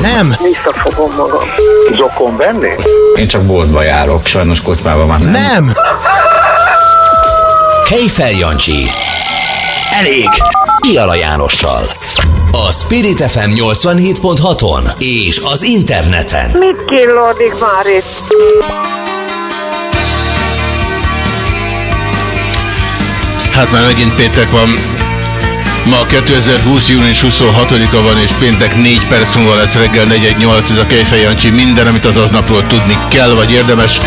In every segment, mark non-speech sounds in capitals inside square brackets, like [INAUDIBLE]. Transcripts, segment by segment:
Nem. Visszafogom magam. Zokon venni? Én csak boltba járok, sajnos kocsmában már nem. Nem. Kejfel Jancsi. Elég. Iala Jánossal. A Spirit FM 87.6-on és az interneten. Mit killódik már itt? Hát már megint péntek van. Ma 2020. június 26-a van, és péntek 4 perc múlva lesz reggel 418. Ez a Kejfej Jancsi. Minden, amit az aznapról tudni kell, vagy érdemes.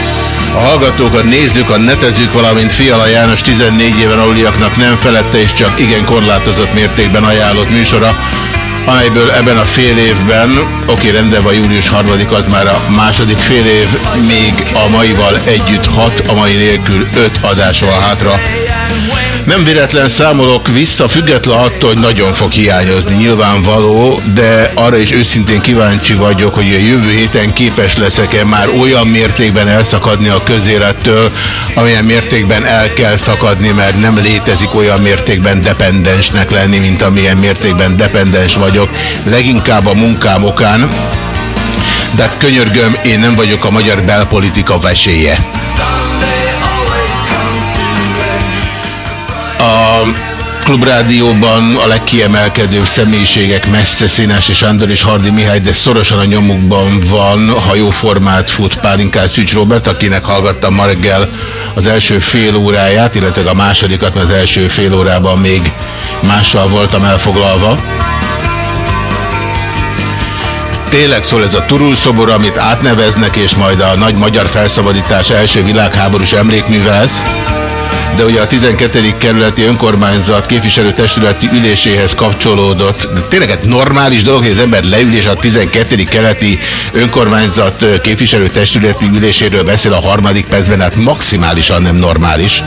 A hallgatók, a nézők, a netezők, valamint Fiala János 14 éven aluliaknak nem felette és csak igen korlátozott mértékben ajánlott műsora, amelyből ebben a fél évben, oké, rendben van július 3 az már a második fél év, még a maival együtt 6, a mai nélkül 5 adás van hátra. Nem véletlen számolok vissza, független attól, hogy nagyon fog hiányozni, nyilvánvaló, de arra is őszintén kíváncsi vagyok, hogy a jövő héten képes leszek-e már olyan mértékben elszakadni a közélettől, amilyen mértékben el kell szakadni, mert nem létezik olyan mértékben dependensnek lenni, mint amilyen mértékben dependens vagyok, leginkább a munkám okán, de hát könyörgöm, én nem vagyok a magyar belpolitika veséje. A Klubrádióban a legkiemelkedőbb személyiségek messze Színes és Sándor és Hardi Mihály, de szorosan a nyomukban van hajóformát fut Pálinkás Szűcs Robert, akinek hallgattam ma reggel az első fél óráját, illetve a másodikat, mert az első fél órában még mással voltam elfoglalva. Tényleg szól ez a Turul szobor, amit átneveznek, és majd a nagy magyar felszabadítás első világháborús emlékműve lesz de ugye a 12. kerületi önkormányzat képviselőtestületi üléséhez kapcsolódott. De tényleg egy normális dolog, hogy az ember leül és a 12. kerületi önkormányzat képviselőtestületi üléséről beszél a harmadik percben, hát maximálisan nem normális.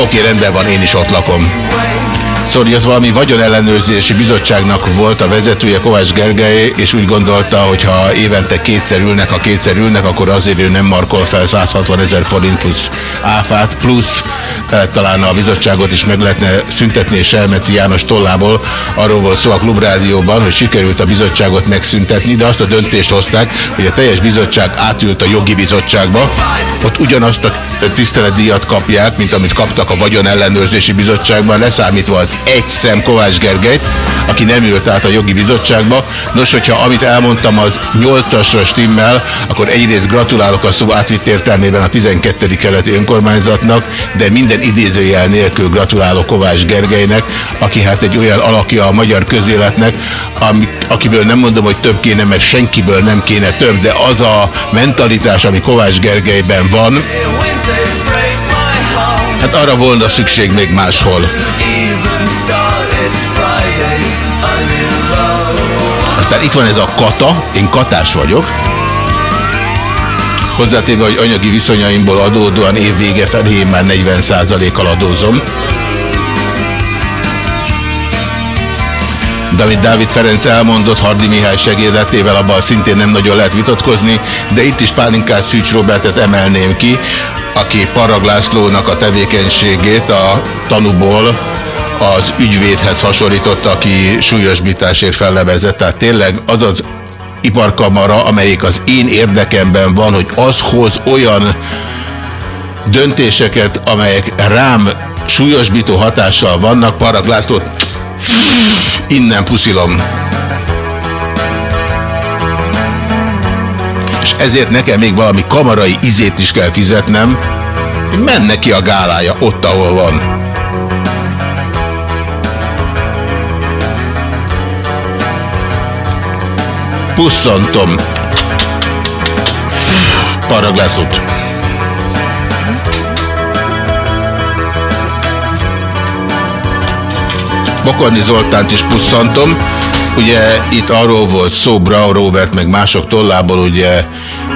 Oké, rendben van, én is ott lakom. Szóval az valami vagyonellenőrzési bizottságnak volt a vezetője Kovács Gergely, és úgy gondolta, hogy ha évente kétszer ülnek, ha kétszer ülnek, akkor azért ő nem markol fel 160 ezer forint plusz áfát, plusz e, talán a bizottságot is meg lehetne szüntetni, és Selmeci János tollából arról volt szó a Klubrádióban, hogy sikerült a bizottságot megszüntetni, de azt a döntést hozták, hogy a teljes bizottság átült a jogi bizottságba, ott ugyanazt a tiszteletdíjat kapják, mint amit kaptak a vagyonellenőrzési bizottságban, leszámítva az egy szem Kovács Gergelyt, aki nem ült át a jogi bizottságba. Nos, hogyha amit elmondtam az 8-asra stimmel, akkor egyrészt gratulálok a szó átvitt értelmében a 12. keleti önkormányzatnak, de minden idézőjel nélkül gratulálok Kovács Gergelynek, aki hát egy olyan alakja a magyar közéletnek, ami, akiből nem mondom, hogy több kéne, mert senkiből nem kéne több, de az a mentalitás, ami Kovács Gergelyben van, hát arra volna szükség még máshol. Aztán itt van ez a kata, én katás vagyok. Hozzátéve, hogy anyagi viszonyaimból adódóan évvége felé én már 40%-kal adózom. De amit Dávid Ferenc elmondott Hardi Mihály segéletével, abban szintén nem nagyon lehet vitatkozni, de itt is Pálinkás Szűcs Robertet emelném ki, aki Paraglászlónak a tevékenységét a tanúból az ügyvédhez hasonlította, aki súlyosbításért fellevezett. Tehát tényleg az az iparkamara, amelyik az én érdekemben van, hogy az hoz olyan döntéseket, amelyek rám súlyosbító hatással vannak, Paraglászlót innen puszilom. És ezért nekem még valami kamarai izét is kell fizetnem, hogy menne ki a gálája ott, ahol van. Pusszantom. Paraglászot. Bokorni Zoltánt is pusszantom. Ugye itt arról volt szó Brau Robert, meg mások tollából, ugye,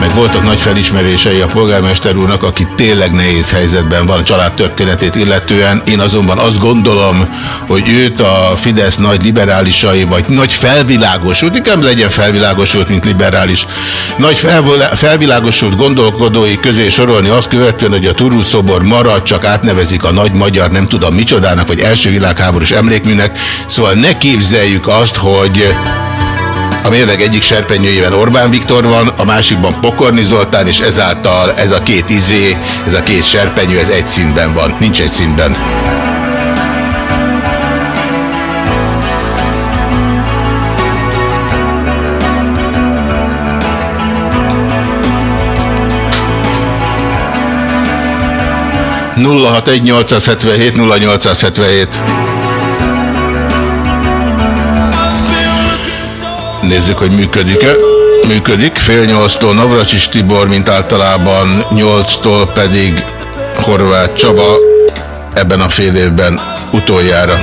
meg voltak nagy felismerései a polgármester úrnak, aki tényleg nehéz helyzetben van a család történetét illetően. Én azonban azt gondolom, hogy őt a Fidesz nagy liberálisai, vagy nagy felvilágosult, inkább legyen felvilágosult, mint liberális, nagy felvilágosult gondolkodói közé sorolni azt követően, hogy a Turul szobor marad, csak átnevezik a nagy magyar, nem tudom micsodának, vagy első világháborús emlékműnek. Szóval ne képzeljük azt, hogy a mérleg egyik serpenyőjében Orbán Viktor van, a másikban Pokorni Zoltán, és ezáltal ez a két izé, ez a két serpenyő, ez egy színben van. Nincs egy színben. Nulla hat egy 877 0877 Nézzük, hogy működik-e. Működik. Fél nyolctól Navracsis Tibor, mint általában, nyolctól pedig Horváth Csaba ebben a fél évben utoljára.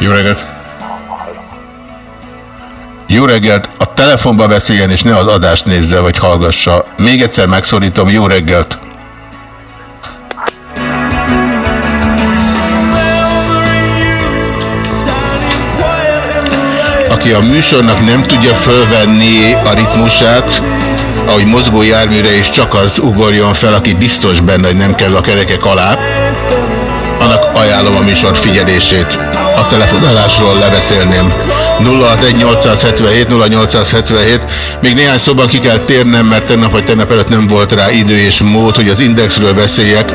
Jó reggelt! Jó reggelt! A telefonba beszéljen, és ne az adást nézze, vagy hallgassa. Még egyszer megszólítom, jó reggelt! Aki a műsornak nem tudja fölvenni a ritmusát, ahogy mozgó járműre is csak az ugorjon fel, aki biztos benne, hogy nem kell a kerekek alá, annak ajánlom a műsor figyelését. A telefonálásról lebeszélném. 061877 0877 Még néhány szóban ki kell térnem, mert tegnap vagy tegnap előtt nem volt rá idő és mód, hogy az indexről beszéljek.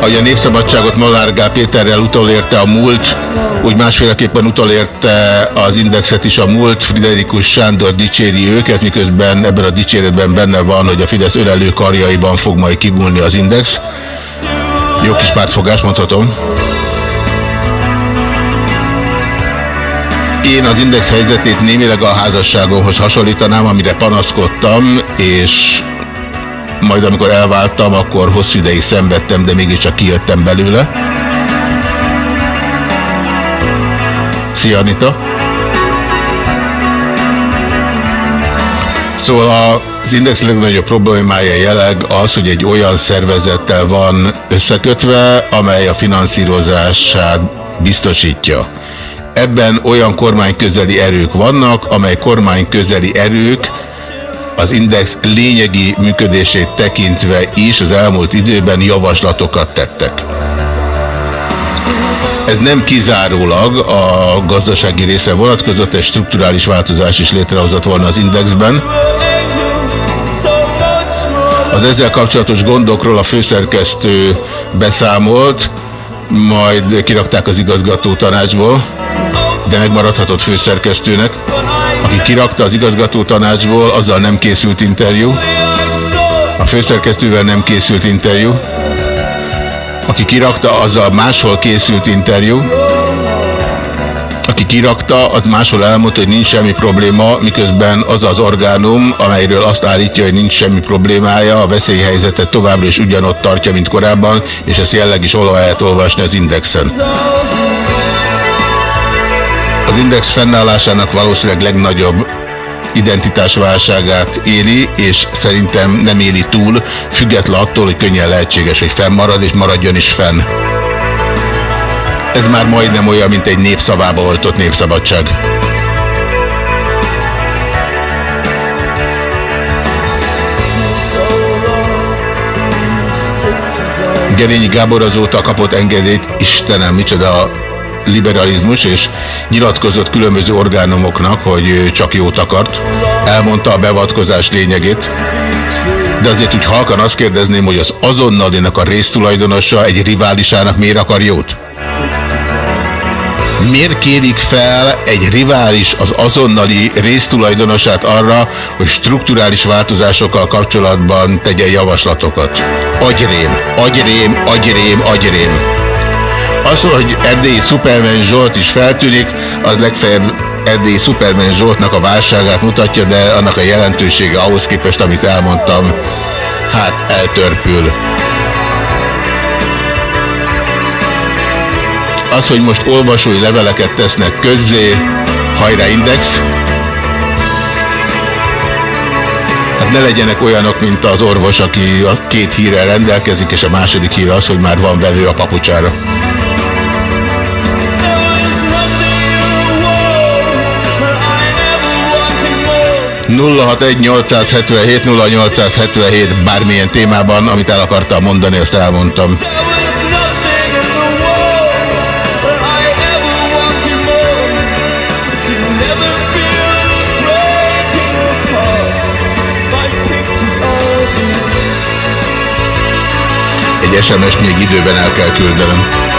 Ahogy a Népszabadságot Molnár Gál Péterrel utolérte a múlt, úgy másféleképpen utolérte az indexet is a múlt. Friderikus Sándor dicséri őket, miközben ebben a dicséretben benne van, hogy a Fidesz ölelő karjaiban fog majd kibulni az index. Jó kis pártfogás, mondhatom. Én az index helyzetét némileg a házasságomhoz hasonlítanám, amire panaszkodtam, és majd amikor elváltam, akkor hosszú ideig szenvedtem, de mégiscsak kijöttem belőle. Szia, Anita! Szóval az Index legnagyobb problémája jelenleg az, hogy egy olyan szervezettel van összekötve, amely a finanszírozását biztosítja. Ebben olyan kormányközeli erők vannak, amely kormányközeli erők az Index lényegi működését tekintve is az elmúlt időben javaslatokat tettek. Ez nem kizárólag a gazdasági része vonatkozott, egy strukturális változás is létrehozott volna az Indexben. Az ezzel kapcsolatos gondokról a főszerkesztő beszámolt, majd kirakták az igazgató tanácsból, de megmaradhatott főszerkesztőnek. Aki kirakta az igazgató tanácsból, azzal nem készült interjú. A főszerkesztővel nem készült interjú. Aki kirakta, azzal máshol készült interjú aki kirakta, az máshol elmondta, hogy nincs semmi probléma, miközben az az orgánum, amelyről azt állítja, hogy nincs semmi problémája, a veszélyhelyzetet továbbra is ugyanott tartja, mint korábban, és ezt jelleg is lehet olvasni az Indexen. Az Index fennállásának valószínűleg legnagyobb identitásválságát éli, és szerintem nem éli túl, független attól, hogy könnyen lehetséges, hogy fennmarad, és maradjon is fenn. Ez már majdnem olyan, mint egy népszavába oltott népszabadság. Gerényi Gábor azóta kapott engedélyt, Istenem, micsoda liberalizmus, és nyilatkozott különböző orgánumoknak, hogy csak jót akart. Elmondta a beavatkozás lényegét. De azért úgy halkan azt kérdezném, hogy az azonnalinak a résztulajdonosa egy riválisának miért akar jót? miért kérik fel egy rivális az azonnali résztulajdonosát arra, hogy strukturális változásokkal kapcsolatban tegyen javaslatokat? Agyrém, agyrém, agyrém, agyrém. Az, hogy erdélyi Superman Zsolt is feltűnik, az legfeljebb erdélyi Superman Zsoltnak a válságát mutatja, de annak a jelentősége ahhoz képest, amit elmondtam, hát eltörpül. Az, hogy most olvasói leveleket tesznek közzé, hajrá index, hát ne legyenek olyanok, mint az orvos, aki a két hírrel rendelkezik, és a második hír az, hogy már van vevő a papucsára. 061 0877 bármilyen témában, amit el akartam mondani, azt elmondtam. Egy SMS-t még időben el kell küldenem.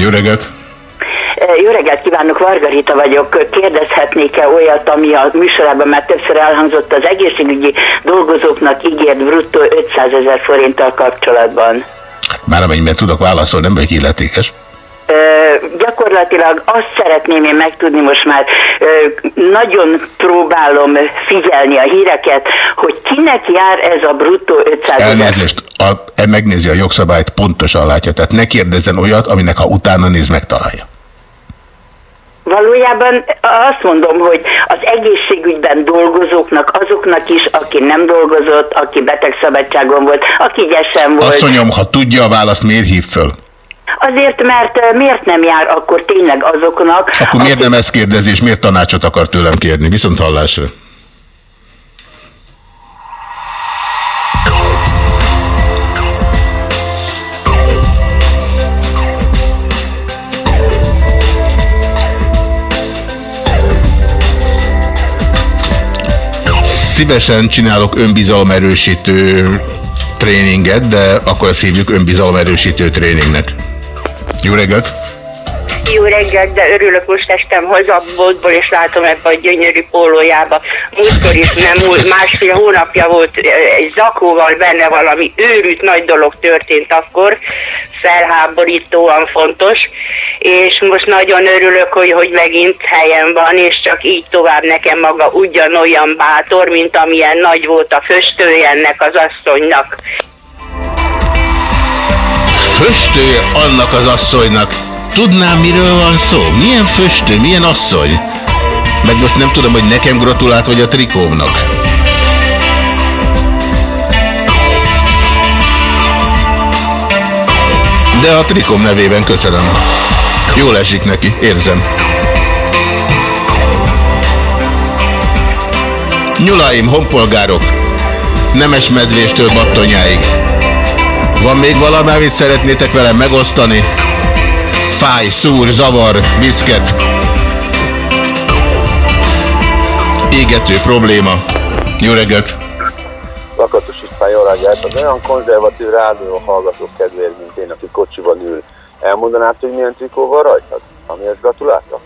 Jó reggelt! Jó reggelt kívánok, Vargarita vagyok. Kérdezhetnék-e olyat, ami a műsorában már többször elhangzott az egészségügyi dolgozóknak ígért bruttó 500 ezer forinttal kapcsolatban? Már amennyiben tudok válaszolni, nem vagyok illetékes gyakorlatilag azt szeretném én megtudni most már, nagyon próbálom figyelni a híreket, hogy kinek jár ez a bruttó 500 Elnézést, a, e megnézi a jogszabályt, pontosan látja, tehát ne kérdezzen olyat, aminek ha utána néz, megtalálja. Valójában azt mondom, hogy az egészségügyben dolgozóknak, azoknak is, aki nem dolgozott, aki betegszabadságon volt, aki gyesen volt. Asszonyom, ha tudja a választ, miért hív föl? Azért, mert miért nem jár akkor tényleg azoknak... Akkor miért nem ezt kérdezi, és miért tanácsot akar tőlem kérni? Viszont hallásra. Szívesen csinálok önbizalomerősítő tréninget, de akkor ezt hívjuk önbizalomerősítő tréningnek. Jó reggelt! Jó reggelt, de örülök, most estem haza a boltból, és látom ebbe a gyönyörű pólójába. Múltkor is nem múlt, másfél hónapja volt egy zakóval benne valami őrült nagy dolog történt akkor, felháborítóan fontos, és most nagyon örülök, hogy, hogy megint helyen van, és csak így tovább nekem maga ugyanolyan bátor, mint amilyen nagy volt a föstője ennek az asszonynak föstő annak az asszonynak. Tudnám, miről van szó? Milyen föstő, milyen asszony? Meg most nem tudom, hogy nekem gratulált, vagy a trikómnak. De a trikom nevében köszönöm. Jól esik neki, érzem. Nyulaim, honpolgárok, nemes medvéstől battonyáig. Van még valami, amit szeretnétek velem megosztani? Fáj, szúr, zavar, viszket. Égető probléma. Jó reggelt! Lakatos István, jó reggelt! Az olyan konzervatív rádió hallgatók kedvéért, mint én, aki kocsiban ül, elmondanád, hogy milyen trikóval rajtad, amiért gratuláltak?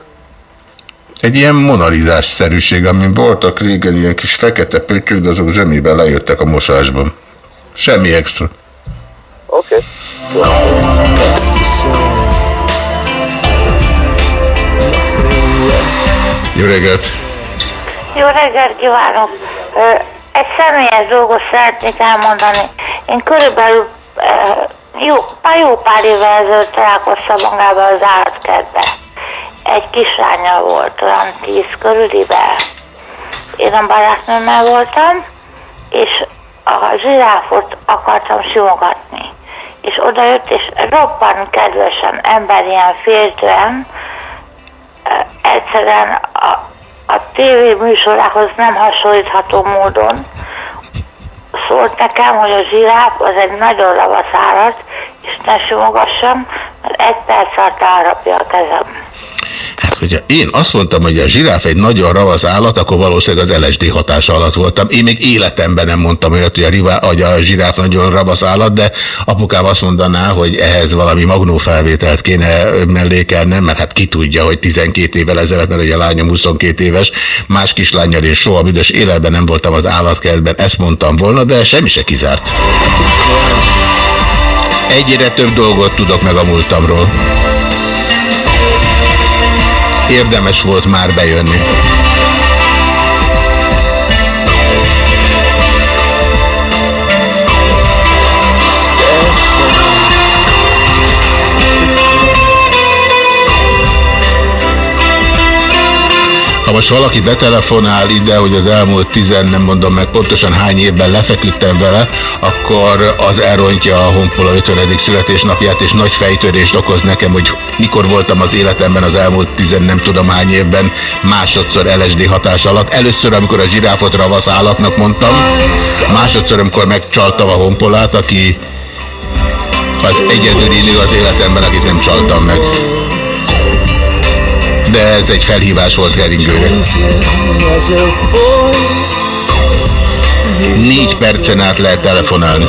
Egy ilyen monalizás szerűség, amin voltak régen ilyen kis fekete pöttyök, de azok zsemiben lejöttek a mosásban. Semmi extra. Oké. Okay. Jó reggelt! Jó reggelt kívánok! Egy személyes dolgot szeretnék elmondani. Én körülbelül jó, már jó pár évvel ezelőtt találkoztam magával az állatkertbe. Egy kislánya volt, olyan tíz körüliben. Én a barátnőmmel voltam, és a zsiráfot akartam simogatni és odajött, és roppant kedvesen, emberien, féltően, egyszerűen a, a tévé műsorához nem hasonlítható módon szólt nekem, hogy a zsiráf az egy nagyon ravasz állat, és ne simogassam, mert egy perc alatt elrapja a kezem. Hát, hogyha én azt mondtam, hogy a zsiráf egy nagyon ravasz állat, akkor valószínűleg az LSD hatása alatt voltam. Én még életemben nem mondtam olyat, hogy a, rivá, hogy a zsiráf nagyon ravasz állat, de apukám azt mondaná, hogy ehhez valami magnófelvételt kéne mellékelnem, mert hát ki tudja, hogy 12 évvel ezelőtt, mert ugye a lányom 22 éves, más kislányjal és soha büdös életben nem voltam az állatkertben, ezt mondtam volna, de semmi se kizárt. Egyre több dolgot tudok meg a múltamról. Érdemes volt már bejönni. Ha most valaki betelefonál ide, hogy az elmúlt tizen, nem mondom meg pontosan hány évben lefeküdtem vele, akkor az elrontja a Honpola 50. születésnapját, és nagy fejtörést okoz nekem, hogy mikor voltam az életemben az elmúlt tizen, nem tudom hány évben másodszor LSD hatás alatt. Először, amikor a zsiráfot ravasz állatnak mondtam, másodszor, amikor megcsaltam a Honpolát, aki az egyedüli nő az életemben, akit nem csaltam meg de ez egy felhívás volt Geringőre. Négy percen át lehet telefonálni.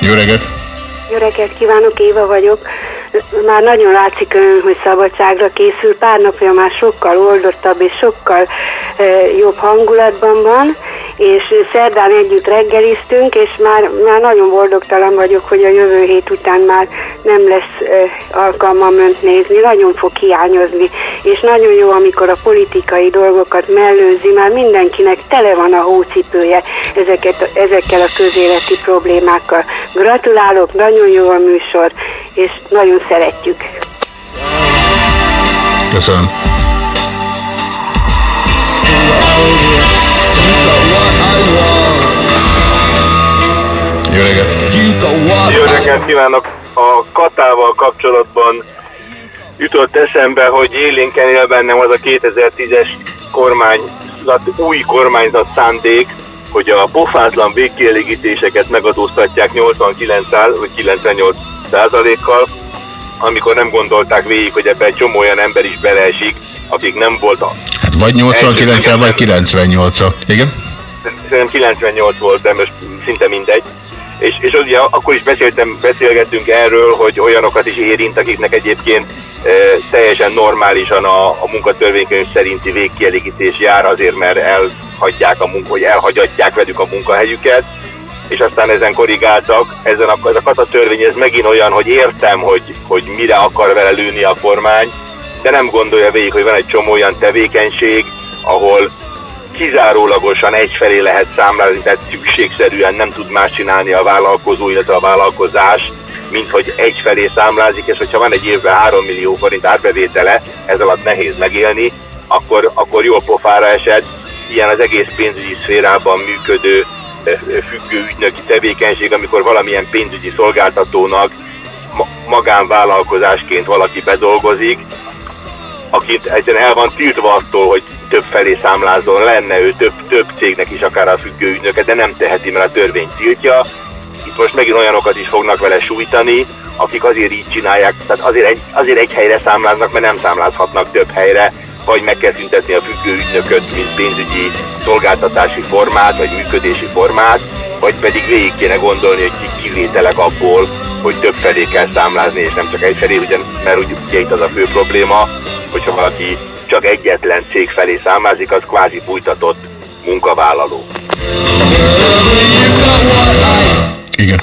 Jó reggelt! Jó reggelt kívánok, Éva vagyok. Már nagyon látszik ön, hogy szabadságra készül. Pár napja már sokkal oldottabb és sokkal e, jobb hangulatban van, és szerdán együtt reggeliztünk, és már, már nagyon boldogtalan vagyok, hogy a jövő hét után már nem lesz alkalmam önt nézni. Nagyon fog hiányozni, és nagyon jó, amikor a politikai dolgokat mellőzi, már mindenkinek tele van a hócipője ezeket, ezekkel a közéleti problémákkal. Gratulálok, nagyon jó a műsor, és nagyon szeretjük. Köszönöm. Jó reggelt! Jó reggelt kívánok! A katával kapcsolatban jutott eszembe, hogy élénken él bennem az a 2010-es kormányzat, új kormányzat szándék, hogy a pofátlan végkielégítéseket megadóztatják 89 vagy 98 százalékkal, amikor nem gondolták végig, hogy ebben egy csomó olyan ember is beleesik, akik nem voltak. Hát vagy 89 vagy 98 -a. Igen? Szerintem 98 volt, de most szinte mindegy. És, és ugye akkor is beszéltem, beszélgettünk erről, hogy olyanokat is érint, akiknek egyébként e, teljesen normálisan a, a munkatörvénykönyv szerinti végkielégítés jár azért, mert elhagyják a munka, hogy elhagyatják velük a munkahelyüket, és aztán ezen korrigáltak. Ezen a, ez a kata törvény, ez megint olyan, hogy értem, hogy, hogy mire akar vele lőni a kormány, de nem gondolja végig, hogy van egy csomó olyan tevékenység, ahol kizárólagosan egyfelé lehet számlázni, tehát szükségszerűen nem tud más csinálni a vállalkozó, illetve a vállalkozás, mint hogy egyfelé számlázik, és hogyha van egy évben 3 millió forint árbevétele, ez alatt nehéz megélni, akkor, akkor jól pofára esett. Ilyen az egész pénzügyi szférában működő függő ügynöki tevékenység, amikor valamilyen pénzügyi szolgáltatónak magánvállalkozásként valaki bedolgozik, akit egyszerűen el van tiltva attól, hogy több felé számlázzon, lenne ő több, több cégnek is akár a függő ügynöke, de nem teheti, mert a törvény tiltja. Itt most megint olyanokat is fognak vele sújtani, akik azért így csinálják, tehát azért egy, azért egy helyre számláznak, mert nem számlázhatnak több helyre, vagy meg kell szüntetni a függő ügynököt, mint pénzügyi szolgáltatási formát, vagy működési formát, vagy pedig végig kéne gondolni, hogy ki kivételek abból, hogy több felé kell számlázni, és nem csak egy felé, ugyan, mert ugye itt az a fő probléma, hogyha valaki csak egyetlen cég felé számlázik, az kvázi bújtatott munkavállaló. Igen.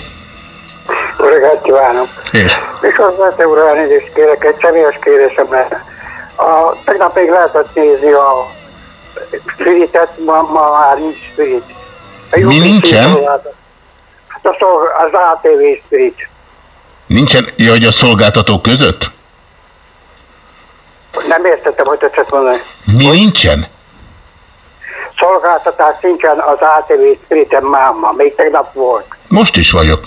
Jó reggelt kívánok! És? És az úr elnézést kérek, egy személyes kérésem lenne. A, tegnap még lehetett nézni a Spiritet, ma, ma már nincs Spirit. A Mi nincsen? Hát a szolg, az ATV Spirit. Nincsen, ja, hogy a szolgáltatók között? Nem értettem, hogy tetszett mondani. Mi nincsen? Szolgáltatás nincsen az ATV Spiriten máma, még tegnap volt. Most is vagyok.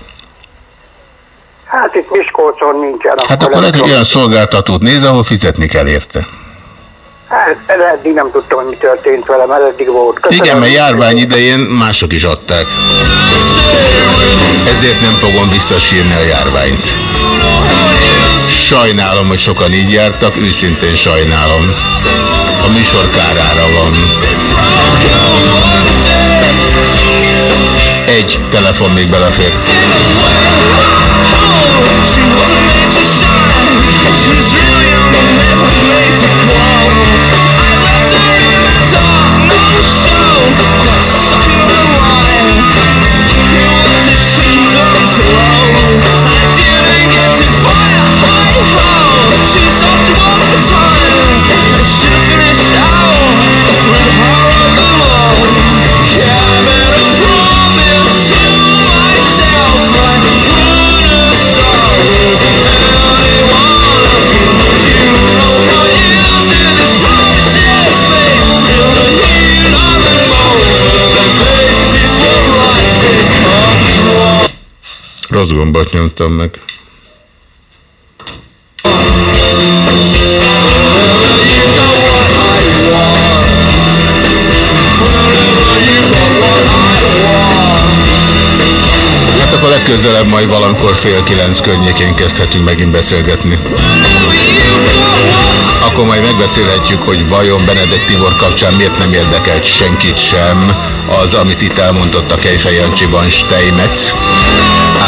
Hát itt Miskolcon nincsen. Hát akkor lehet, hogy olyan szolgáltatót néz, ahol fizetni kell érte. Hát, eddig nem tudtam, hogy mi történt velem, eddig volt. Köszönöm. Igen, mert járvány idején mások is adták. Ezért nem fogom visszasírni a járványt. Sajnálom, hogy sokan így jártak, őszintén sajnálom. A műsor kárára van. Egy telefon még belefér. Rossz gombot nyomtam meg. Hát akkor legközelebb majd valamikor fél kilenc környékén kezdhetünk megint beszélgetni. Akkor majd megbeszélhetjük, hogy vajon Benedek Tibor kapcsán miért nem érdekelt senkit sem az, amit itt elmondott a Kejfej Jancsiban Steinmetz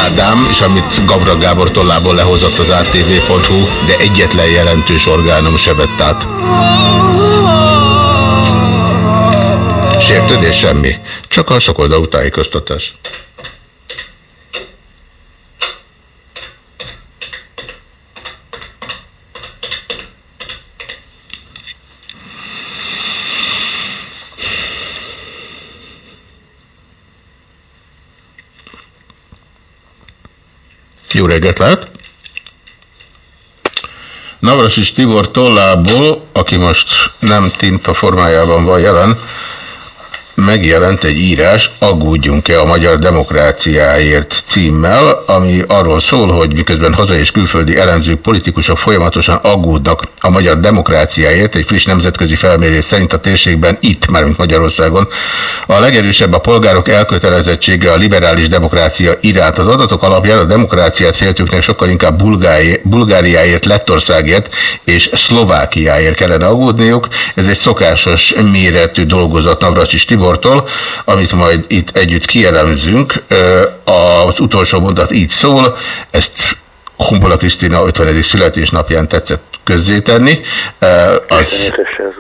Ádám, és amit Gavra Gábor tollából lehozott az ATV.hu, de egyetlen jelentős orgánum se vett át. Sértődés semmi, csak a sokoldalú tájékoztatás. Jó reggelt lehet! Navrasis Tibor tollából, aki most nem tinta formájában van jelen, megjelent egy írás, aggódjunk-e a magyar demokráciáért címmel, ami arról szól, hogy miközben hazai és külföldi elemzők, politikusok folyamatosan aggódnak a magyar demokráciáért, egy friss nemzetközi felmérés szerint a térségben itt, mármint Magyarországon, a legerősebb a polgárok elkötelezettsége a liberális demokrácia iránt. Az adatok alapján a demokráciát féltőknek sokkal inkább Bulgári, Bulgáriáért, Lettországért és Szlovákiáért kellene aggódniuk. Ez egy szokásos méretű dolgozat Navracsis Tibortól, amit majd itt együtt kielemzünk. Az utolsó mondat így szól, ezt Humbola Krisztina 50. születésnapján tetszett közzétenni. Az,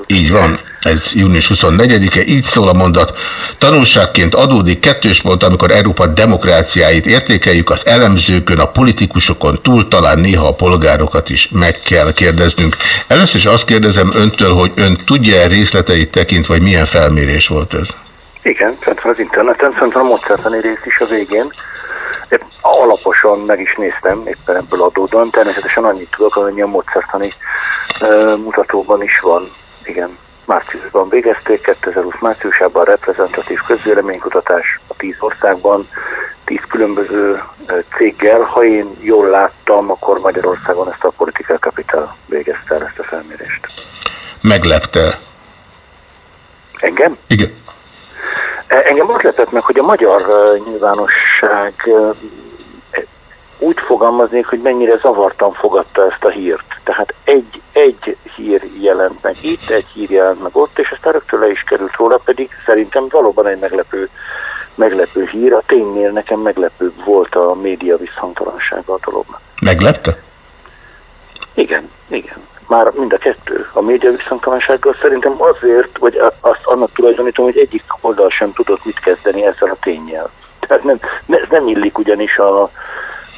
így van, ez június 24-e, így szól a mondat. Tanulságként adódik kettős pont, amikor Európa demokráciáit értékeljük, az elemzőkön, a politikusokon túl talán néha a polgárokat is meg kell kérdeznünk. Először is azt kérdezem öntől, hogy ön tudja-e részleteit tekintve, vagy milyen felmérés volt ez? Igen, fent van az interneten, fent van a módszertani rész is a végén. Épp alaposan meg is néztem, éppen ebből adódóan. Természetesen annyit tudok, amennyi a módszertani uh, mutatóban is van. Igen, márciusban végezték, 2020 márciusában a reprezentatív közvéleménykutatás a 10 országban, 10 különböző céggel. Ha én jól láttam, akkor Magyarországon ezt a Political Capital végezte el ezt a felmérést. Meglepte? Engem? Igen. Engem azt lepett meg, hogy a magyar nyilvánosság úgy fogalmaznék, hogy mennyire zavartan fogadta ezt a hírt. Tehát egy, egy hír jelent meg itt, egy hír jelent meg ott, és aztán rögtön le is került róla, pedig szerintem valóban egy meglepő, meglepő hír. A ténynél nekem meglepő volt a média visszhangtalansága a dolognak. Meglepte? Igen, igen már mind a kettő. A média visszhangtalansággal szerintem azért, vagy azt annak tulajdonítom, hogy egyik oldal sem tudott mit kezdeni ezzel a tényjel. Tehát nem, ez nem illik ugyanis a,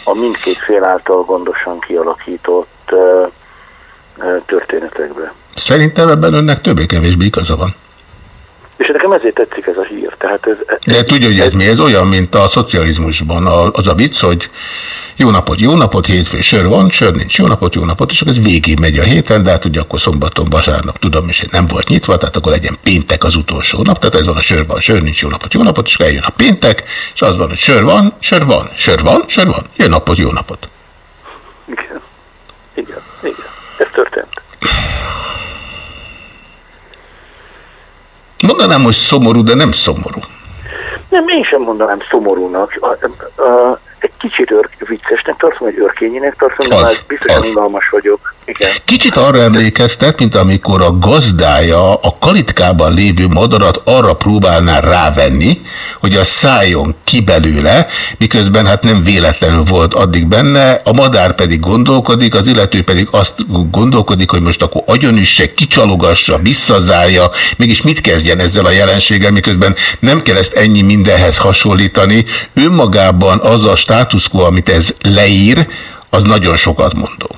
a mindkét fél által gondosan kialakított uh, történetekbe. Szerintem ebben önnek többé-kevésbé igaza van. És nekem ezért tetszik ez a hír. Tehát ez, De tudja, hogy ez, ez mi? Ez olyan, mint a szocializmusban. Az a vicc, hogy jó napot, jó napot, hétfő sör van, sör nincs, jó napot, jó napot, és akkor ez végig megy a héten, de hát ugye akkor szombaton, vasárnap, tudom is, nem volt nyitva, tehát akkor legyen péntek az utolsó nap, tehát ez van a sör van, sör nincs, jó napot, jó napot, és akkor eljön a péntek, és az van, hogy sör van, sör van, sör van, sör van, jó napot, jó napot. Igen, igen, igen, ez történt. Mondanám, hogy szomorú, de nem szomorú. Nem, én sem mondanám szomorúnak. Egy kicsit ör, viccesnek tartom, egy örkényének tartom, de Az, már biztosan az. unalmas vagyok. Igen. Kicsit arra emlékeztet, mint amikor a gazdája a kalitkában lévő madarat arra próbálná rávenni, hogy a szálljon ki belőle, miközben hát nem véletlenül volt addig benne, a madár pedig gondolkodik, az illető pedig azt gondolkodik, hogy most akkor agyonüsse, kicsalogassa, visszazárja, mégis mit kezdjen ezzel a jelenséggel, miközben nem kell ezt ennyi mindenhez hasonlítani. Önmagában az a státusz quo, amit ez leír, az nagyon sokat mondó.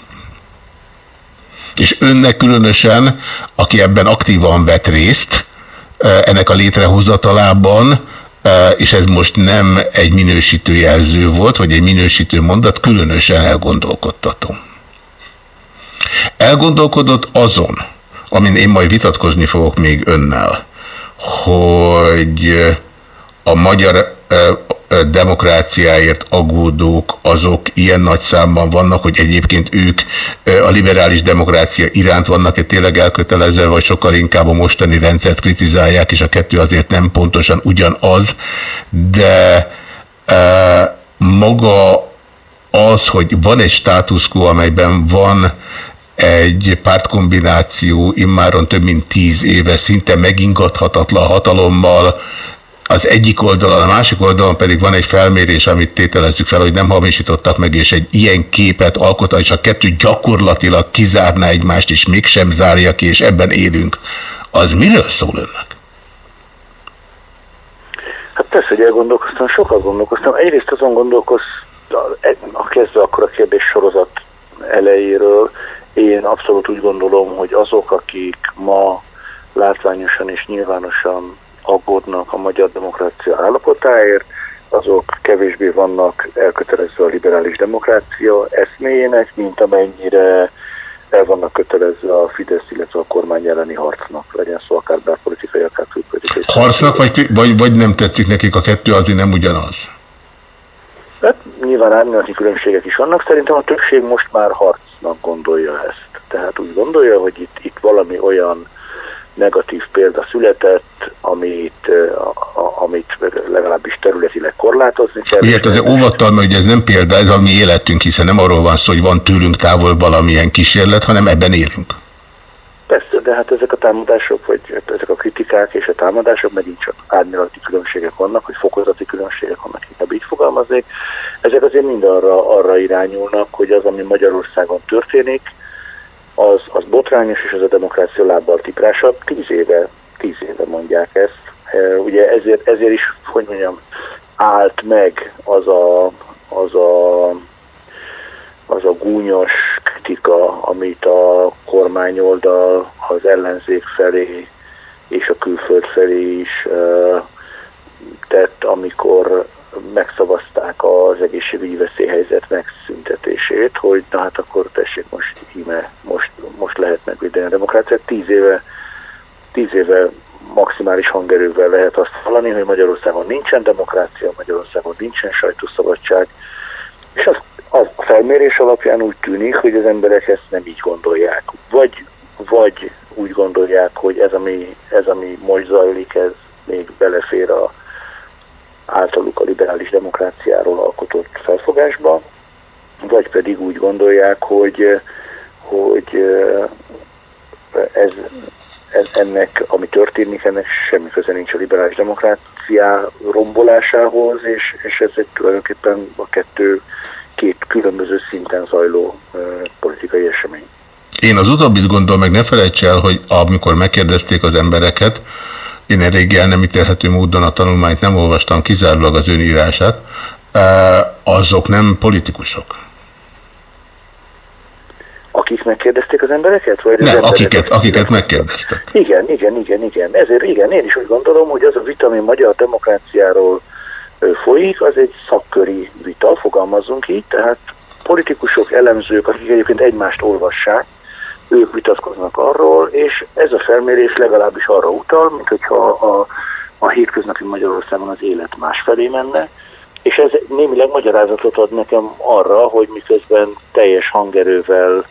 És önnek különösen, aki ebben aktívan vett részt, ennek a létrehozatalában, eh, és ez most nem egy minősítő jelző volt, vagy egy minősítő mondat, különösen elgondolkodtató. Elgondolkodott azon, amin én majd vitatkozni fogok még önnel, hogy a magyar demokráciáért aggódók azok ilyen nagy számban vannak, hogy egyébként ők a liberális demokrácia iránt vannak-e tényleg elkötelezve, vagy sokkal inkább a mostani rendszert kritizálják, és a kettő azért nem pontosan ugyanaz, de ö, maga az, hogy van egy status quo, amelyben van egy pártkombináció immáron több mint tíz éve szinte megingathatatlan hatalommal, az egyik oldalon, a másik oldalon pedig van egy felmérés, amit tételezzük fel, hogy nem hamisítottak meg, és egy ilyen képet alkot, és a kettő gyakorlatilag kizárná egymást, és mégsem zárja ki, és ebben élünk. Az miről szól önnek? Hát persze, hogy elgondolkoztam, sokat gondolkoztam. Egyrészt azon gondolkoztam, a kezdve akkor a kérdés sorozat elejéről, én abszolút úgy gondolom, hogy azok, akik ma látványosan és nyilvánosan aggódnak a magyar demokrácia állapotáért, azok kevésbé vannak elkötelezve a liberális demokrácia eszméjének, mint amennyire el vannak kötelezve a Fidesz, illetve a kormány elleni harcnak, legyen szó akár belpolitikai, akár külpolitikai. Harcnak, vagy, vagy, vagy nem tetszik nekik a kettő, azért nem ugyanaz? Hát nyilván árnyalati különbségek is vannak, szerintem a többség most már harcnak gondolja ezt. Tehát úgy gondolja, hogy itt, itt valami olyan negatív példa született, amit, a- a- amit legalábbis területileg korlátozni kell. Ugye azért óvattal, mert ugye ez nem példa, ez a mi életünk, hiszen nem arról van szó, hogy van tőlünk távol valamilyen kísérlet, hanem ebben élünk. Persze, de hát ezek a támadások, vagy ezek a kritikák és a támadások megint csak árnyalati különbségek vannak, vagy fokozati különbségek vannak, inkább így fogalmaznék. Ezek azért mind arra, arra irányulnak, hogy az, ami Magyarországon történik, botrányos, és az a demokrácia lábbal tiprása. Tíz éve, tíz éve mondják ezt. E, Ugye ezért, ezért is, hogy mondjam, állt meg az a, az a az a gúnyos kritika, amit a kormányoldal az ellenzék felé és a külföld felé is uh, tett, amikor megszavazták az egészségügyi veszélyhelyzet megszüntetését, hogy na hát akkor tessék most íme, most lehet megvédeni a demokráciát. Tíz éve, tíz éve maximális hangerővel lehet azt hallani, hogy Magyarországon nincsen demokrácia, Magyarországon nincsen sajtószabadság, és az, az a felmérés alapján úgy tűnik, hogy az emberek ezt nem így gondolják. Vagy, vagy úgy gondolják, hogy ez ami, ez, ami most zajlik, ez még belefér a általuk a liberális demokráciáról alkotott felfogásba, vagy pedig úgy gondolják, hogy, hogy ez, ennek, ami történik, ennek semmi köze nincs a liberális demokrácia rombolásához, és, és ez egy tulajdonképpen a kettő két különböző szinten zajló politikai esemény. Én az utóbbit gondolom, meg ne felejts el, hogy amikor megkérdezték az embereket, én elég el nem ítélhető módon a tanulmányt nem olvastam, kizárólag az önírását, azok nem politikusok. Akik megkérdezték az embereket? Vagy az Nem, embereket? akiket, akiket megkérdeztek. Igen, igen, igen, igen. Ezért igen, én is úgy gondolom, hogy az a vita, ami magyar demokráciáról folyik, az egy szakköri vita, fogalmazzunk így, tehát politikusok, elemzők, akik egyébként egymást olvassák, ők vitatkoznak arról, és ez a felmérés legalábbis arra utal, mint hogyha a, a hétköznapi Magyarországon az élet másfelé menne, és ez némileg magyarázatot ad nekem arra, hogy miközben teljes hangerővel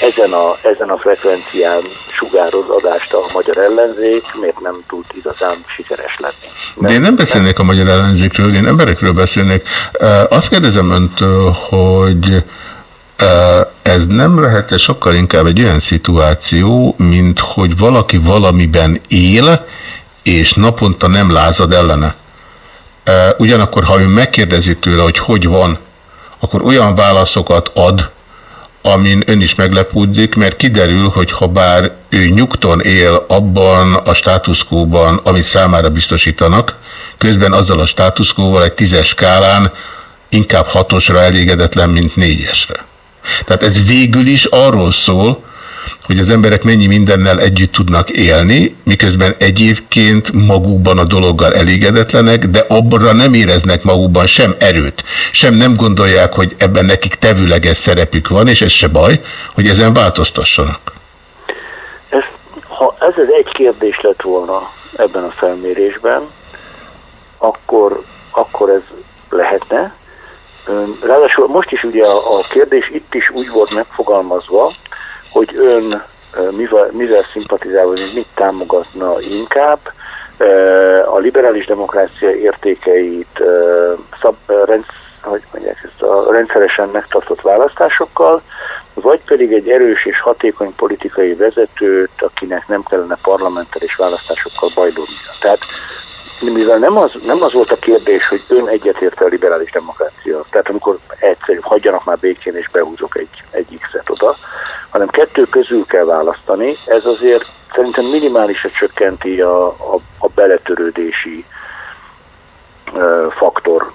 ezen a, ezen a frekvencián sugároz adást a magyar ellenzék, miért nem tud igazán sikeres lenni. De én nem beszélnék a magyar ellenzékről, én emberekről beszélnék. Azt kérdezem öntől, hogy ez nem lehet -e sokkal inkább egy olyan szituáció, mint hogy valaki valamiben él, és naponta nem lázad ellene. Ugyanakkor, ha ő megkérdezi tőle, hogy hogy van, akkor olyan válaszokat ad, amin ön is meglepődik, mert kiderül, hogy ha bár ő nyugton él abban a státuszkóban, amit számára biztosítanak, közben azzal a státuszkóval egy tízes skálán inkább hatosra elégedetlen, mint négyesre. Tehát ez végül is arról szól, hogy az emberek mennyi mindennel együtt tudnak élni, miközben egyébként magukban a dologgal elégedetlenek, de abban nem éreznek magukban sem erőt, sem nem gondolják, hogy ebben nekik tevőleges szerepük van, és ez se baj, hogy ezen változtassanak. Ez, ha ez az egy kérdés lett volna ebben a felmérésben, akkor, akkor ez lehetne. Ráadásul most is ugye a kérdés itt is úgy volt megfogalmazva, hogy ön mivel, mivel szimpatizál, vagy mit támogatna inkább, a liberális demokrácia értékeit szab, rendsz, hogy mondják, ezt a rendszeresen megtartott választásokkal, vagy pedig egy erős és hatékony politikai vezetőt, akinek nem kellene parlamentáris választásokkal bajlódnia. Tehát mivel nem az, nem az volt a kérdés, hogy ön egyetért a liberális demokrácia, tehát amikor egyszerű, hagyjanak már békén és behúzok egy, egy X-et oda, hanem kettő közül kell választani, ez azért szerintem minimálisra csökkenti a, a, a beletörődési uh, faktor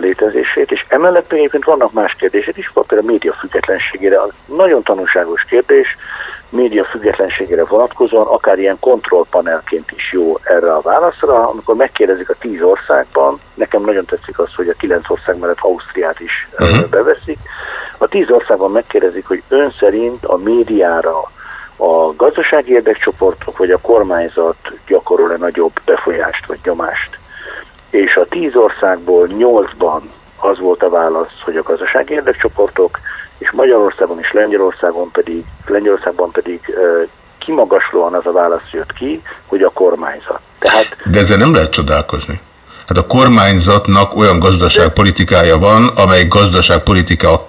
létezését, és emellett egyébként vannak más kérdések is, például a média függetlenségére. Nagyon tanulságos kérdés, média függetlenségére vonatkozóan, akár ilyen kontrollpanelként is jó erre a válaszra, amikor megkérdezik a tíz országban, nekem nagyon tetszik az, hogy a kilenc ország mellett Ausztriát is uh-huh. beveszik, a tíz országban megkérdezik, hogy ön szerint a médiára a gazdasági érdekcsoportok vagy a kormányzat gyakorol-e nagyobb befolyást vagy nyomást. És a tíz országból nyolcban az volt a válasz, hogy a gazdasági érdekcsoportok, és Magyarországon és Lengyelországon pedig, Lengyelországban pedig kimagaslóan az a válasz jött ki, hogy a kormányzat. Tehát, De ezzel nem lehet csodálkozni. Hát a kormányzatnak olyan gazdaságpolitikája van, amely gazdaságpolitika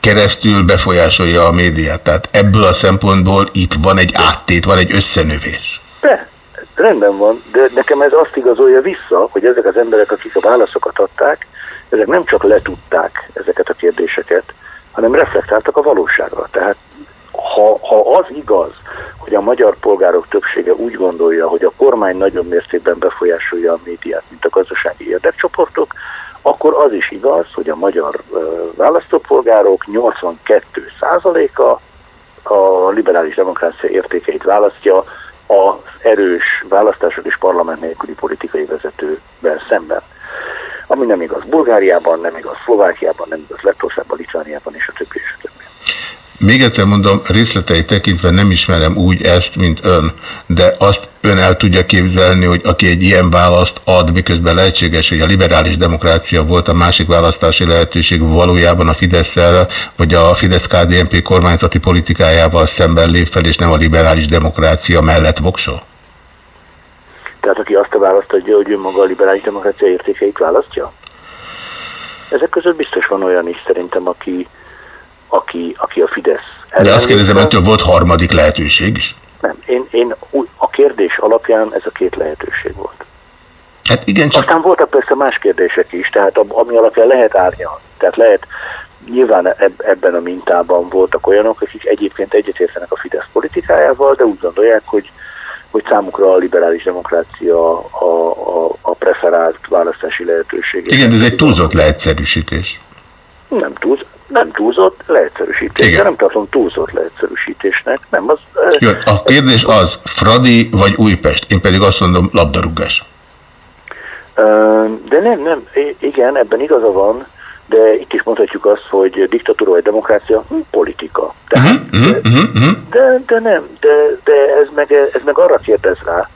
keresztül befolyásolja a médiát. Tehát ebből a szempontból itt van egy áttét, van egy összenövés. De, rendben van, de nekem ez azt igazolja vissza, hogy ezek az emberek, akik a válaszokat adták, ezek nem csak letudták ezeket a kérdéseket, hanem reflektáltak a valóságra. Tehát ha, ha az igaz, hogy a magyar polgárok többsége úgy gondolja, hogy a kormány nagyobb mértékben befolyásolja a médiát, mint a gazdasági érdekcsoportok, akkor az is igaz, hogy a magyar választópolgárok 82%-a a liberális demokrácia értékeit választja az erős választások és parlament nélküli politikai vezetőben szemben. Ami nem igaz Bulgáriában, nem igaz Szlovákiában, nem igaz Lettországban, Litvániában és a többi és a többi. Még egyszer mondom, részletei tekintve nem ismerem úgy ezt, mint ön, de azt ön el tudja képzelni, hogy aki egy ilyen választ ad, miközben lehetséges, hogy a liberális demokrácia volt a másik választási lehetőség valójában a fidesz vagy a Fidesz-KDNP kormányzati politikájával szemben lép fel, és nem a liberális demokrácia mellett voksol? Tehát aki azt a választ adja, hogy maga a liberális demokrácia értékeit választja? Ezek között biztos van olyan is szerintem, aki, aki, aki a Fidesz. De azt kérdezem, hogy volt harmadik lehetőség is? Nem, én, én a kérdés alapján ez a két lehetőség volt. Hát igen, csak... Aztán voltak persze más kérdések is, tehát ami alapján lehet árnyalni. Tehát lehet, nyilván ebben a mintában voltak olyanok, akik egyébként egyetértenek a Fidesz politikájával, de úgy gondolják, hogy, hogy számukra a liberális demokrácia a, a, a preferált választási lehetőség. Igen, de ez egy túlzott leegyszerűsítés. Nem túlzott nem túlzott leegyszerűsítés, Igen. de nem tartom túlzott leegyszerűsítésnek. Nem, az, Jó, a kérdés az, Fradi vagy Újpest? Én pedig azt mondom, labdarúgás. De nem, nem, igen, ebben igaza van, de itt is mondhatjuk azt, hogy diktatúra vagy demokrácia, hm, politika. Tehát, uh -huh, uh -huh, uh -huh. De, de nem, de, de ez, meg, ez meg arra kérdez rá,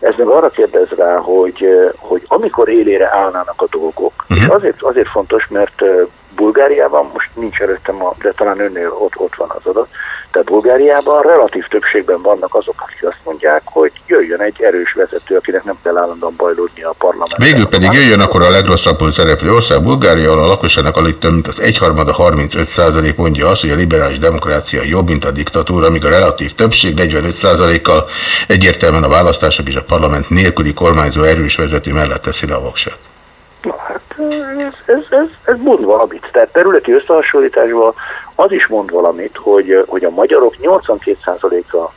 ez meg arra kérdez rá, hogy, hogy amikor élére állnának a dolgok, uh -huh. és azért, azért fontos, mert Bulgáriában, most nincs előttem, a, de talán önnél ott, ott van az adat, Tehát Bulgáriában relatív többségben vannak azok, akik azt mondják, hogy jöjjön egy erős vezető, akinek nem kell állandóan bajlódni a parlament. Végül pedig jöjjön akkor a legrosszabbul szereplő ország, Bulgária, ahol a lakosságnak alig több, mint az egyharmada 35 százalék mondja azt, hogy a liberális demokrácia jobb, mint a diktatúra, míg a relatív többség 45 százalékkal egyértelműen a választások és a parlament nélküli kormányzó erős vezető mellett teszi le a voksát. Ez, ez, ez mond valamit. Tehát területi összehasonlításban az is mond valamit, hogy, hogy a magyarok 82%-a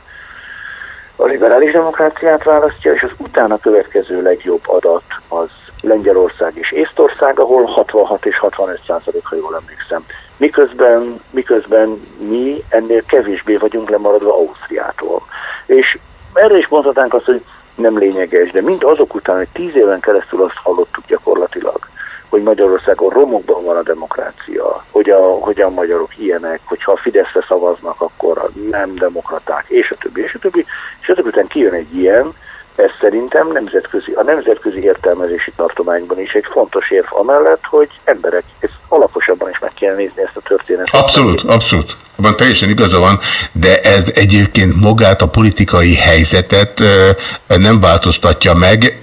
a liberális demokráciát választja, és az utána következő legjobb adat az Lengyelország és Észtország, ahol 66 és 65 százalék, ha jól emlékszem. Miközben, miközben mi ennél kevésbé vagyunk lemaradva Ausztriától. És erre is mondhatnánk azt, hogy nem lényeges, de mind azok után, hogy tíz éven keresztül azt hallottuk gyakorlatilag, hogy Magyarországon romokban van a demokrácia, hogy a, hogy a magyarok ilyenek, hogyha a Fideszre szavaznak, akkor nem demokraták, és a többi, és a többi, és ezek után kijön egy ilyen, ez szerintem nemzetközi, a nemzetközi értelmezési tartományban is egy fontos érv amellett, hogy emberek, ezt alaposabban is meg kell nézni ezt a történetet. Abszolút, abszolút. Van teljesen igaza van, de ez egyébként magát a politikai helyzetet nem változtatja meg,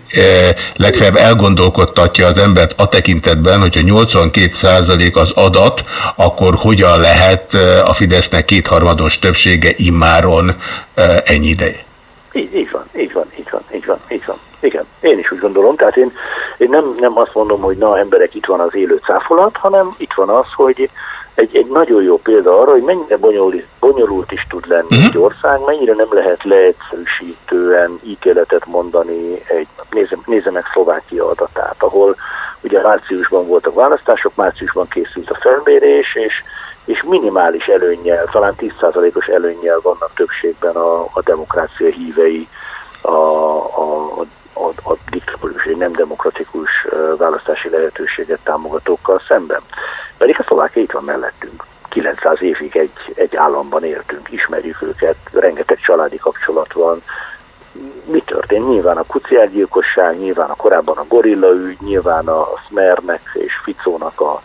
legfeljebb elgondolkodtatja az embert a tekintetben, hogyha 82% az adat, akkor hogyan lehet a Fidesznek kétharmados többsége immáron ennyi ideje? Így, így van, így van, így van. Igen, én is úgy gondolom. Tehát én, én nem, nem azt mondom, hogy na emberek, itt van az élő cáfolat, hanem itt van az, hogy egy, egy nagyon jó példa arra, hogy mennyire bonyolult, bonyolult is tud lenni uh-huh. egy ország, mennyire nem lehet leegyszerűsítően ítéletet mondani, egy, nézem, nézem meg Szlovákia adatát, ahol ugye márciusban voltak választások, márciusban készült a felmérés, és és minimális előnnyel, talán 10%-os előnnyel vannak többségben a, a demokrácia hívei, a, a, a, a diktatórikus, nem demokratikus választási lehetőséget támogatókkal szemben. Pedig a szlovákia itt van mellettünk. 900 évig egy, egy államban éltünk, ismerjük őket, rengeteg családi kapcsolat van. Mi történt? Nyilván a kuciárgyilkosság, nyilván a korábban a gorilla ügy, nyilván a Smernek és Ficónak a,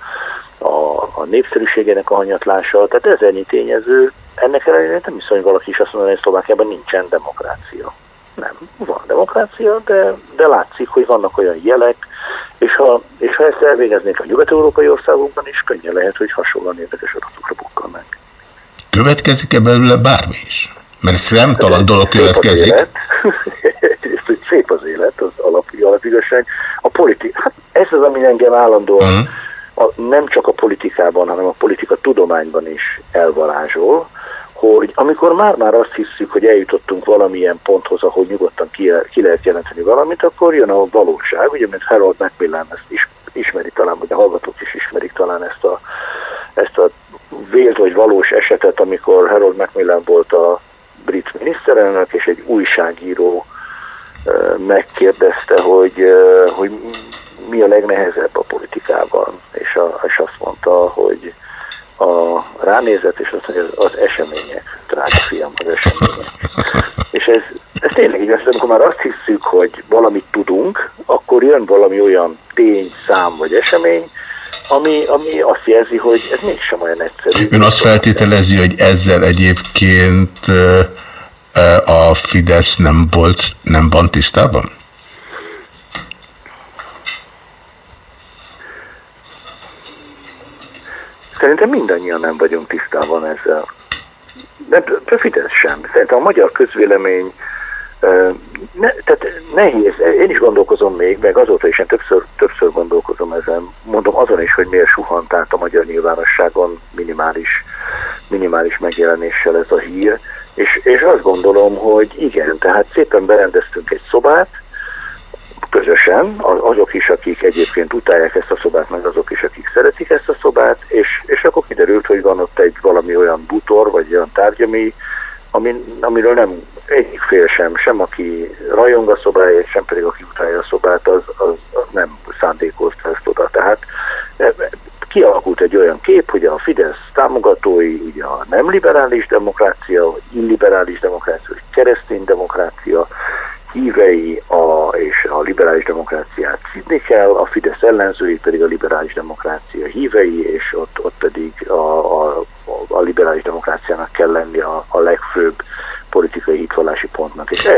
a, a népszerűségének a hanyatlása, tehát ezernyi tényező, ennek ellenére nem hiszem, hogy valaki is azt mondja, hogy Szlovákiában nincsen demokrácia. Nem, van demokrácia, de, de látszik, hogy vannak olyan jelek, és ha, és ha ezt elvégeznék a nyugat-európai országokban is, könnyen lehet, hogy hasonlóan érdekes adatokra bukkal meg. Következik-e belőle bármi is? Mert szemtalan dolog következik. Egyrészt, hogy [LAUGHS] szép az élet, az alap, alapigazság. A politika, hát ez az, ami engem állandóan uh-huh a, nem csak a politikában, hanem a politika tudományban is elvarázsol, hogy amikor már-már azt hiszük, hogy eljutottunk valamilyen ponthoz, ahol nyugodtan ki, ki lehet jelenteni valamit, akkor jön a valóság, ugye, mint Harold Macmillan ezt is, ismeri talán, vagy a hallgatók is ismerik talán ezt a, ezt a vélt vagy valós esetet, amikor Harold Macmillan volt a brit miniszterelnök, és egy újságíró megkérdezte, hogy, hogy mi a legnehezebb a politikában, és, a, és azt mondta, hogy a ránézet, és azt az események, drága fiam, az események. És ez, igaz, amikor már azt hiszük, hogy valamit tudunk, akkor jön valami olyan tény, szám vagy esemény, ami, ami azt jelzi, hogy ez mégsem olyan egyszerű. Ön azt feltételezi, hogy ezzel egyébként a Fidesz nem volt, nem van tisztában? Szerintem mindannyian nem vagyunk tisztában ezzel. De a Fidesz sem. Szerintem a magyar közvélemény ne, tehát nehéz, én is gondolkozom még, meg azóta is én többször, többször gondolkozom ezen. Mondom azon is, hogy miért suhant át a magyar nyilvánosságon minimális, minimális megjelenéssel ez a hír. És, és azt gondolom, hogy igen, tehát szépen berendeztünk egy szobát, közösen, azok is, akik egyébként utálják ezt a szobát, meg azok is, akik szeretik ezt a szobát, és, és akkor kiderült, hogy van ott egy valami olyan butor, vagy olyan tárgy, ami, ami, amiről nem egyik fél sem, sem aki rajong a szobáért, sem pedig aki utálja a szobát, az, az, az nem szándékozta ezt oda. Tehát e, kialakult egy olyan kép, hogy a Fidesz támogatói ugye a nem liberális demokrácia, vagy illiberális demokrácia, vagy keresztény demokrácia, hívei a, és a liberális demokráciát szidni kell, a Fidesz ellenzői pedig a liberális demokrácia hívei, és ott, ott pedig a, a, a liberális demokráciának kell lenni a,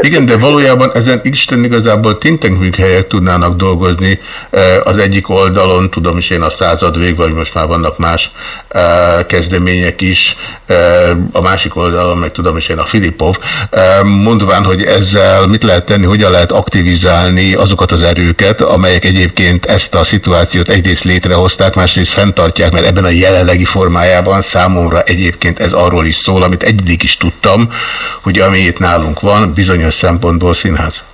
Igen, de valójában ezen Isten igazából think műhelyek tudnának dolgozni. Eh, Az egyik oldalon, tudom is én a század vég, vagy most már vannak más eh, kezdemények is, Eh, a másik oldalon meg tudom is én a Filipov, mondván, hogy ezzel mit lehet tenni, hogyan lehet aktivizálni azokat az erőket, amelyek egyébként ezt a szituációt egyrészt létrehozták, másrészt fenntartják, mert ebben a jelenlegi formájában számomra egyébként ez arról is szól, amit eddig is tudtam, hogy ami itt nálunk van, bizonyos szempontból színház.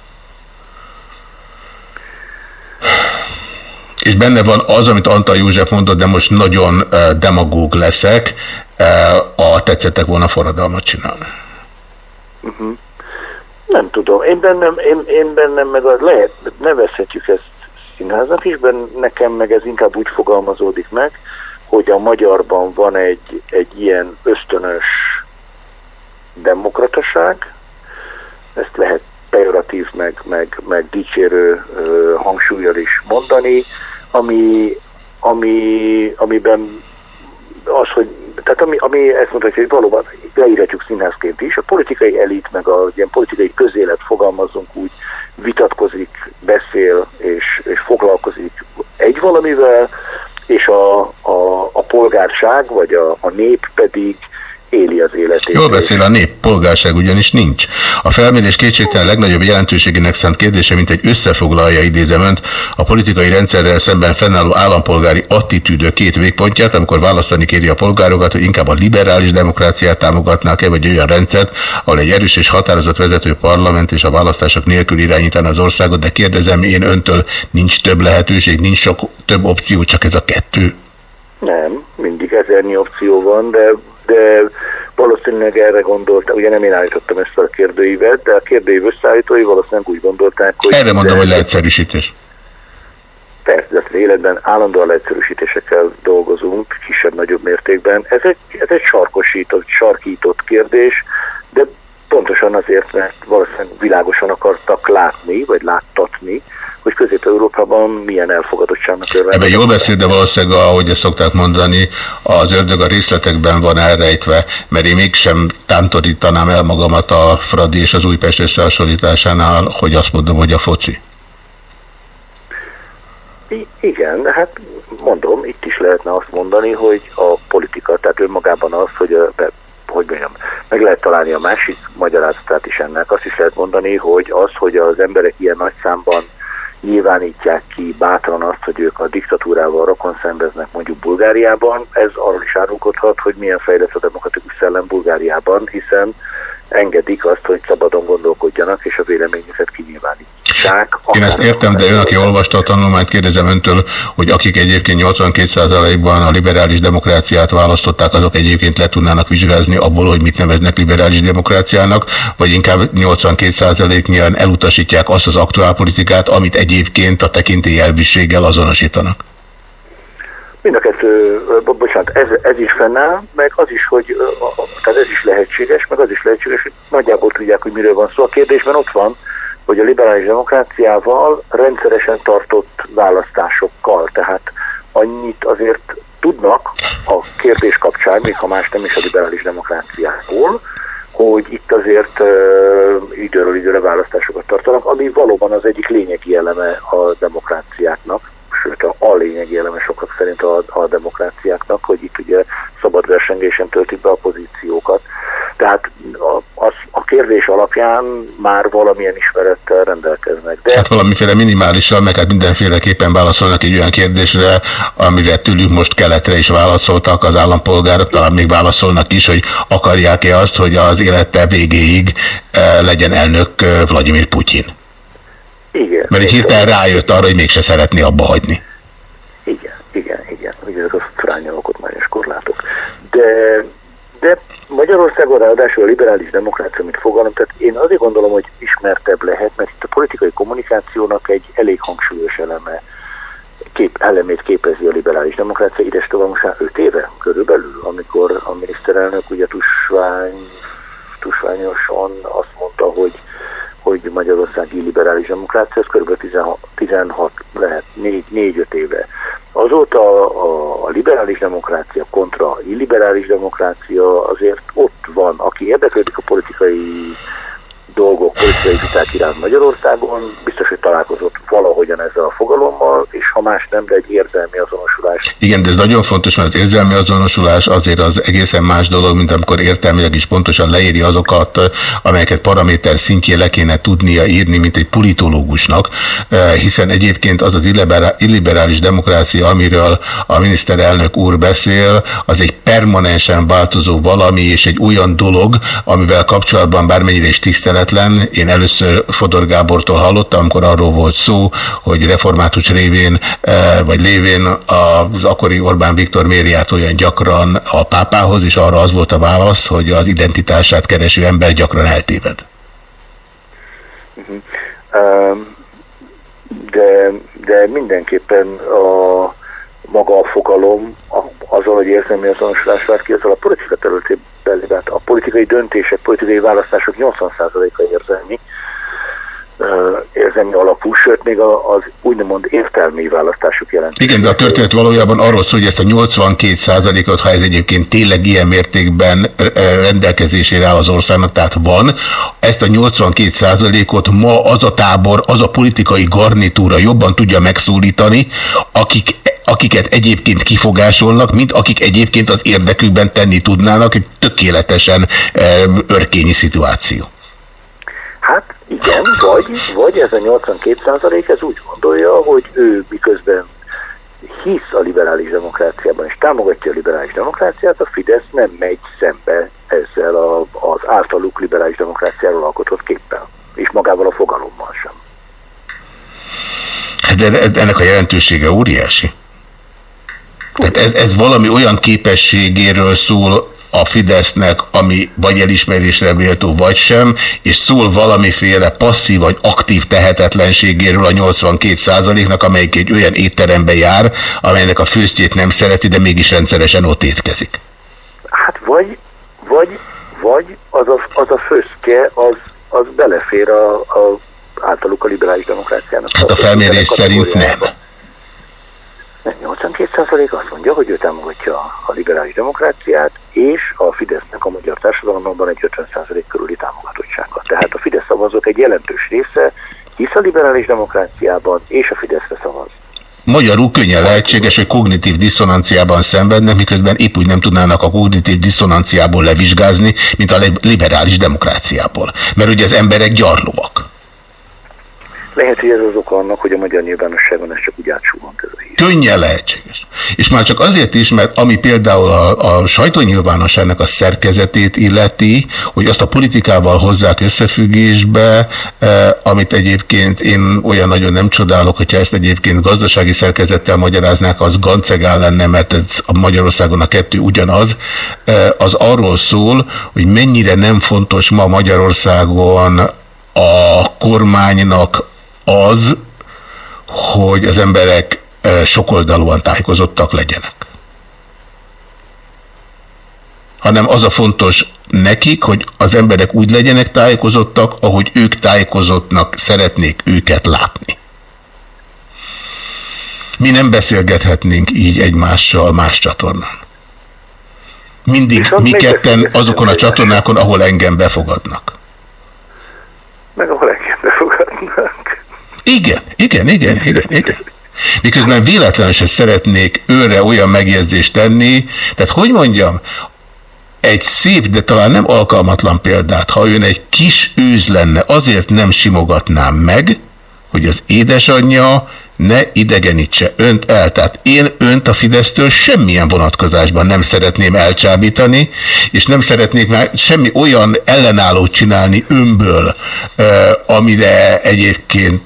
És benne van az, amit Antal József mondott, de most nagyon eh, demagóg leszek, eh, a tetszettek volna forradalmat csinálni. Uh-huh. Nem tudom, én bennem, én, én bennem meg az lehet, nevezhetjük ezt színháznak is, ben nekem meg ez inkább úgy fogalmazódik meg, hogy a magyarban van egy, egy ilyen ösztönös demokrataság, ezt lehet pejoratív, meg, meg, meg dicsérő ö, hangsúlyjal is mondani, ami, ami, amiben az, hogy tehát ami, ami ezt mutatja, hogy valóban leírhatjuk színházként is, a politikai elit, meg a ilyen politikai közélet fogalmazunk úgy, vitatkozik, beszél és, és foglalkozik egy valamivel, és a, a, a polgárság vagy a, a nép pedig éli az életét. Jól beszél a nép, polgárság ugyanis nincs. A felmérés kétségtelen legnagyobb jelentőségének szánt kérdése, mint egy összefoglalja idézem önt, a politikai rendszerrel szemben fennálló állampolgári attitűdő két végpontját, amikor választani kéri a polgárokat, hogy inkább a liberális demokráciát támogatnák-e, vagy olyan rendszert, ahol egy erős és határozott vezető parlament és a választások nélkül irányítaná az országot, de kérdezem én öntől, nincs több lehetőség, nincs sok több opció, csak ez a kettő. Nem, mindig ezernyi opció van, de, de valószínűleg erre gondoltak, ugye nem én állítottam ezt a kérdőívet, de a kérdőív összeállítói valószínűleg úgy gondolták, hogy... Erre mondom, hogy leegyszerűsítés. Persze, de az életben állandóan leegyszerűsítésekkel dolgozunk, kisebb-nagyobb mértékben. Ez egy, ez egy sarkosított, sarkított kérdés, de pontosan azért, mert valószínűleg világosan akartak látni, vagy láttatni, hogy Közép-Európában milyen elfogadottságnak örvend. Ebben jól beszél, de valószínűleg, ahogy ezt szokták mondani, az ördög a részletekben van elrejtve, mert én mégsem tántorítanám el magamat a Fradi és az Újpest összehasonlításánál, hogy azt mondom, hogy a foci. I- igen, hát mondom, itt is lehetne azt mondani, hogy a politika, tehát önmagában az, hogy, a, hogy mondjam, meg lehet találni a másik magyarázatát is ennek, azt is lehet mondani, hogy az, hogy az emberek ilyen nagy számban nyilvánítják ki bátran azt, hogy ők a diktatúrával rokon szembeznek mondjuk Bulgáriában, ez arról is árulkodhat, hogy milyen fejlett a demokratikus szellem Bulgáriában, hiszen engedik azt, hogy szabadon gondolkodjanak, és a véleményüket kinyilvánítsák. Én ezt értem, de ön, aki olvasta a tanulmányt, kérdezem öntől, hogy akik egyébként 82%-ban a liberális demokráciát választották, azok egyébként le tudnának vizsgázni abból, hogy mit neveznek liberális demokráciának, vagy inkább 82%-nyian elutasítják azt az aktuál politikát, amit egyébként a tekintélyelviséggel azonosítanak. Mind a kettő, bo- bocsánat, ez, ez is fennáll, meg az is, hogy tehát ez is lehetséges, meg az is lehetséges, hogy nagyjából tudják, hogy miről van szó. A kérdésben ott van, hogy a liberális demokráciával rendszeresen tartott választásokkal, tehát annyit azért tudnak a kérdés kapcsán, még ha más nem is a liberális demokráciából, hogy itt azért ö, időről időre választásokat tartanak, ami valóban az egyik lényegi eleme a demokráciáknak, sőt a, a lényegi eleme sokak szerint a, a demokráciáknak, hogy itt ugye szabad versengésen töltik be a pozíciókat. Tehát a, az, a kérdés alapján már valamilyen ismerettel rendelkeznek. De Hát valamiféle minimálisan, meg hát mindenféleképpen válaszolnak egy olyan kérdésre, amire tőlük most keletre is válaszoltak az állampolgárok, talán még válaszolnak is, hogy akarják-e azt, hogy az élete végéig eh, legyen elnök eh, Vladimir Putyin. Igen. Mert így hirtelen rájött arra, hogy mégse szeretné abba hagyni. Igen, igen, igen. Ugye ezek a fránya alkotmányos korlátok. De, de Magyarországon ráadásul a liberális demokrácia, mint fogalom, tehát én azért gondolom, hogy ismertebb lehet, mert itt a politikai kommunikációnak egy elég hangsúlyos eleme, kép, elemét képezi a liberális demokrácia, ides tovább most már 5 éve körülbelül, amikor a miniszterelnök ugye tusvány, tusványosan azt mondta, hogy hogy Magyarországi liberális demokrácia, ez kb. 16, 16 lehet, 4-5 éve. Azóta a, a liberális demokrácia kontra illiberális demokrácia azért ott van, aki érdeklődik a politikai dolgok, politikai viták iránt Magyarországon, biztos, hogy találkozott valahogyan ezzel a fogalommal, és ha más nem, de egy érzelmi azonosulás. Igen, de ez nagyon fontos, mert az érzelmi azonosulás azért az egészen más dolog, mint amikor értelmileg is pontosan leéri azokat, amelyeket paraméter szintjén le kéne tudnia írni, mint egy politológusnak, eh, hiszen egyébként az az illiberális demokrácia, amiről a miniszterelnök úr beszél, az egy permanensen változó valami, és egy olyan dolog, amivel kapcsolatban bármennyire is tiszteletlen, én először Fodor Gábortól hallottam, amikor arról volt szó, hogy református révén, eh, vagy lévén az akkori Orbán Viktor miért járt olyan gyakran a pápához, és arra az volt a válasz, hogy az identitását kereső ember gyakran eltéved. -huh. De, de mindenképpen a maga a fogalom, azzal, hogy érzelmi azonosulás vált ki, azzal a politika területében, a politikai döntések, politikai választások 80%-a érzelmi, érzelmi alapú, sőt még az úgymond értelmi választások jelent. Igen, de a történet valójában arról szól, hogy ezt a 82 ot ha ez egyébként tényleg ilyen mértékben rendelkezésére áll az országnak, tehát van, ezt a 82 ot ma az a tábor, az a politikai garnitúra jobban tudja megszólítani, akik akiket egyébként kifogásolnak, mint akik egyébként az érdekükben tenni tudnának, egy tökéletesen örkényi szituáció. Hát igen, vagy, vagy ez a 82 százalék, ez úgy gondolja, hogy ő miközben hisz a liberális demokráciában, és támogatja a liberális demokráciát, a Fidesz nem megy szembe ezzel a, az általuk liberális demokráciáról alkotott képpel, és magával a fogalommal sem. Hát de ennek a jelentősége óriási. Tehát ez, ez valami olyan képességéről szól, a Fidesznek, ami vagy elismerésre méltó, vagy sem, és szól valamiféle passzív vagy aktív tehetetlenségéről a 82% nak amelyik egy olyan étterembe jár, amelynek a főztjét nem szereti, de mégis rendszeresen ott étkezik. Hát vagy, vagy, vagy az a, az a főzke, az, az belefér a, a általuk a liberális demokráciának. Hát a felmérés szerint nem. 82% azt mondja, hogy ő támogatja a liberális demokráciát, és a Fidesznek a magyar társadalomban egy 50% körüli támogatottsága. Tehát a Fidesz szavazók egy jelentős része hisz a liberális demokráciában, és a Fideszre szavaz. Magyarul könnyen lehetséges, hogy kognitív diszonanciában szenvednek, miközben épp úgy nem tudnának a kognitív diszonanciából levizsgázni, mint a liberális demokráciából. Mert ugye az emberek gyarlóak. Lehet, hogy ez az oka annak, hogy a magyar nyilvánosságon ez csak úgy átsúvant ez a hír. Könnyen lehetséges. És már csak azért is, mert ami például a, a sajtónyilvánosságnak a szerkezetét illeti, hogy azt a politikával hozzák összefüggésbe, eh, amit egyébként én olyan nagyon nem csodálok, hogyha ezt egyébként gazdasági szerkezettel magyaráznák, az gancegál lenne, mert ez a Magyarországon a kettő ugyanaz, eh, az arról szól, hogy mennyire nem fontos ma Magyarországon a kormánynak az, hogy az emberek sokoldalúan tájékozottak legyenek. Hanem az a fontos nekik, hogy az emberek úgy legyenek tájékozottak, ahogy ők tájékozottnak szeretnék őket látni. Mi nem beszélgethetnénk így egymással más csatornán. Mindig mi ketten azokon a csatornákon, ahol engem befogadnak. Meg ahol engem befogadnak. Igen, igen, igen, igen, igen. Miközben véletlenül se szeretnék őre olyan megjegyzést tenni, tehát hogy mondjam, egy szép, de talán nem alkalmatlan példát, ha ön egy kis őz lenne, azért nem simogatnám meg, hogy az édesanyja ne idegenítse önt el. Tehát én önt a Fidesztől semmilyen vonatkozásban nem szeretném elcsábítani, és nem szeretnék már semmi olyan ellenállót csinálni önből, amire egyébként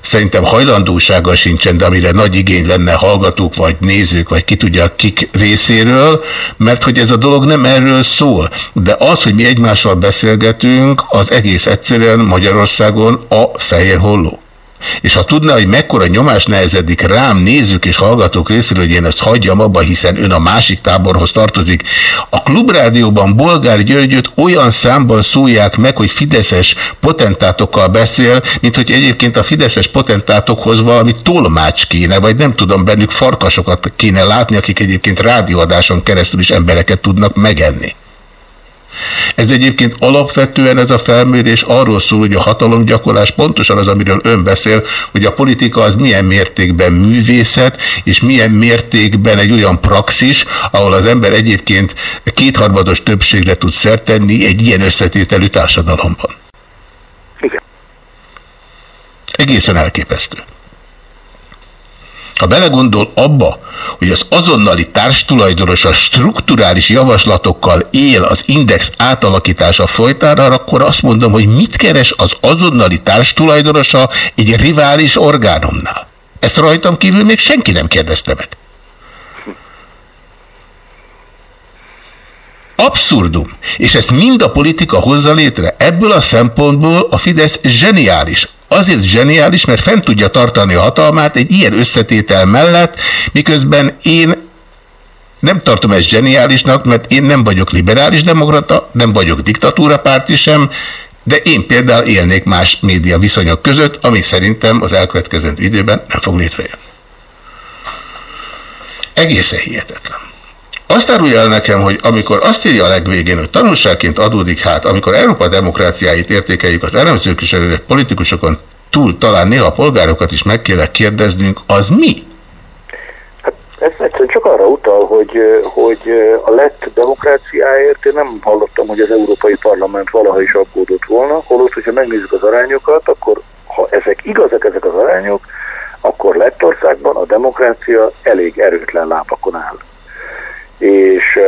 szerintem hajlandósága sincsen, de amire nagy igény lenne hallgatók, vagy nézők, vagy ki tudja kik részéről, mert hogy ez a dolog nem erről szól. De az, hogy mi egymással beszélgetünk, az egész egyszerűen Magyarországon a fehér holló. És ha tudná, hogy mekkora nyomás nehezedik rám nézők és hallgatók részéről, hogy én ezt hagyjam abba, hiszen ön a másik táborhoz tartozik. A klubrádióban Bolgár Györgyöt olyan számban szólják meg, hogy fideszes potentátokkal beszél, mint hogy egyébként a fideszes potentátokhoz valami tolmács kéne, vagy nem tudom, bennük farkasokat kéne látni, akik egyébként rádióadáson keresztül is embereket tudnak megenni. Ez egyébként alapvetően ez a felmérés arról szól, hogy a hatalomgyakorlás pontosan az, amiről ön beszél, hogy a politika az milyen mértékben művészet, és milyen mértékben egy olyan praxis, ahol az ember egyébként kétharmados többségre tud szert tenni egy ilyen összetételű társadalomban. Igen. Egészen elképesztő. Ha belegondol abba, hogy az azonnali társtulajdonos a strukturális javaslatokkal él az index átalakítása folytára, akkor azt mondom, hogy mit keres az azonnali társtulajdonosa egy rivális orgánumnál. Ezt rajtam kívül még senki nem kérdezte meg. Abszurdum. És ezt mind a politika hozza létre. Ebből a szempontból a Fidesz zseniális. Azért zseniális, mert fent tudja tartani a hatalmát egy ilyen összetétel mellett, miközben én nem tartom ezt zseniálisnak, mert én nem vagyok liberális demokrata, nem vagyok diktatúrapárti sem, de én például élnék más média viszonyok között, ami szerintem az elkövetkezendő időben nem fog létrejönni. Egészen hihetetlen. Azt árulja el nekem, hogy amikor azt írja a legvégén, hogy tanulságként adódik hát, amikor Európa demokráciáit értékeljük az elemzők és a politikusokon túl, talán néha a polgárokat is meg kéne kérdeznünk, az mi? Ez egyszerűen csak arra utal, hogy, hogy a lett demokráciáért én nem hallottam, hogy az Európai Parlament valaha is aggódott volna, holott, hogyha megnézzük az arányokat, akkor ha ezek igazak, ezek az arányok, akkor Lettországban a demokrácia elég erőtlen lábakon áll és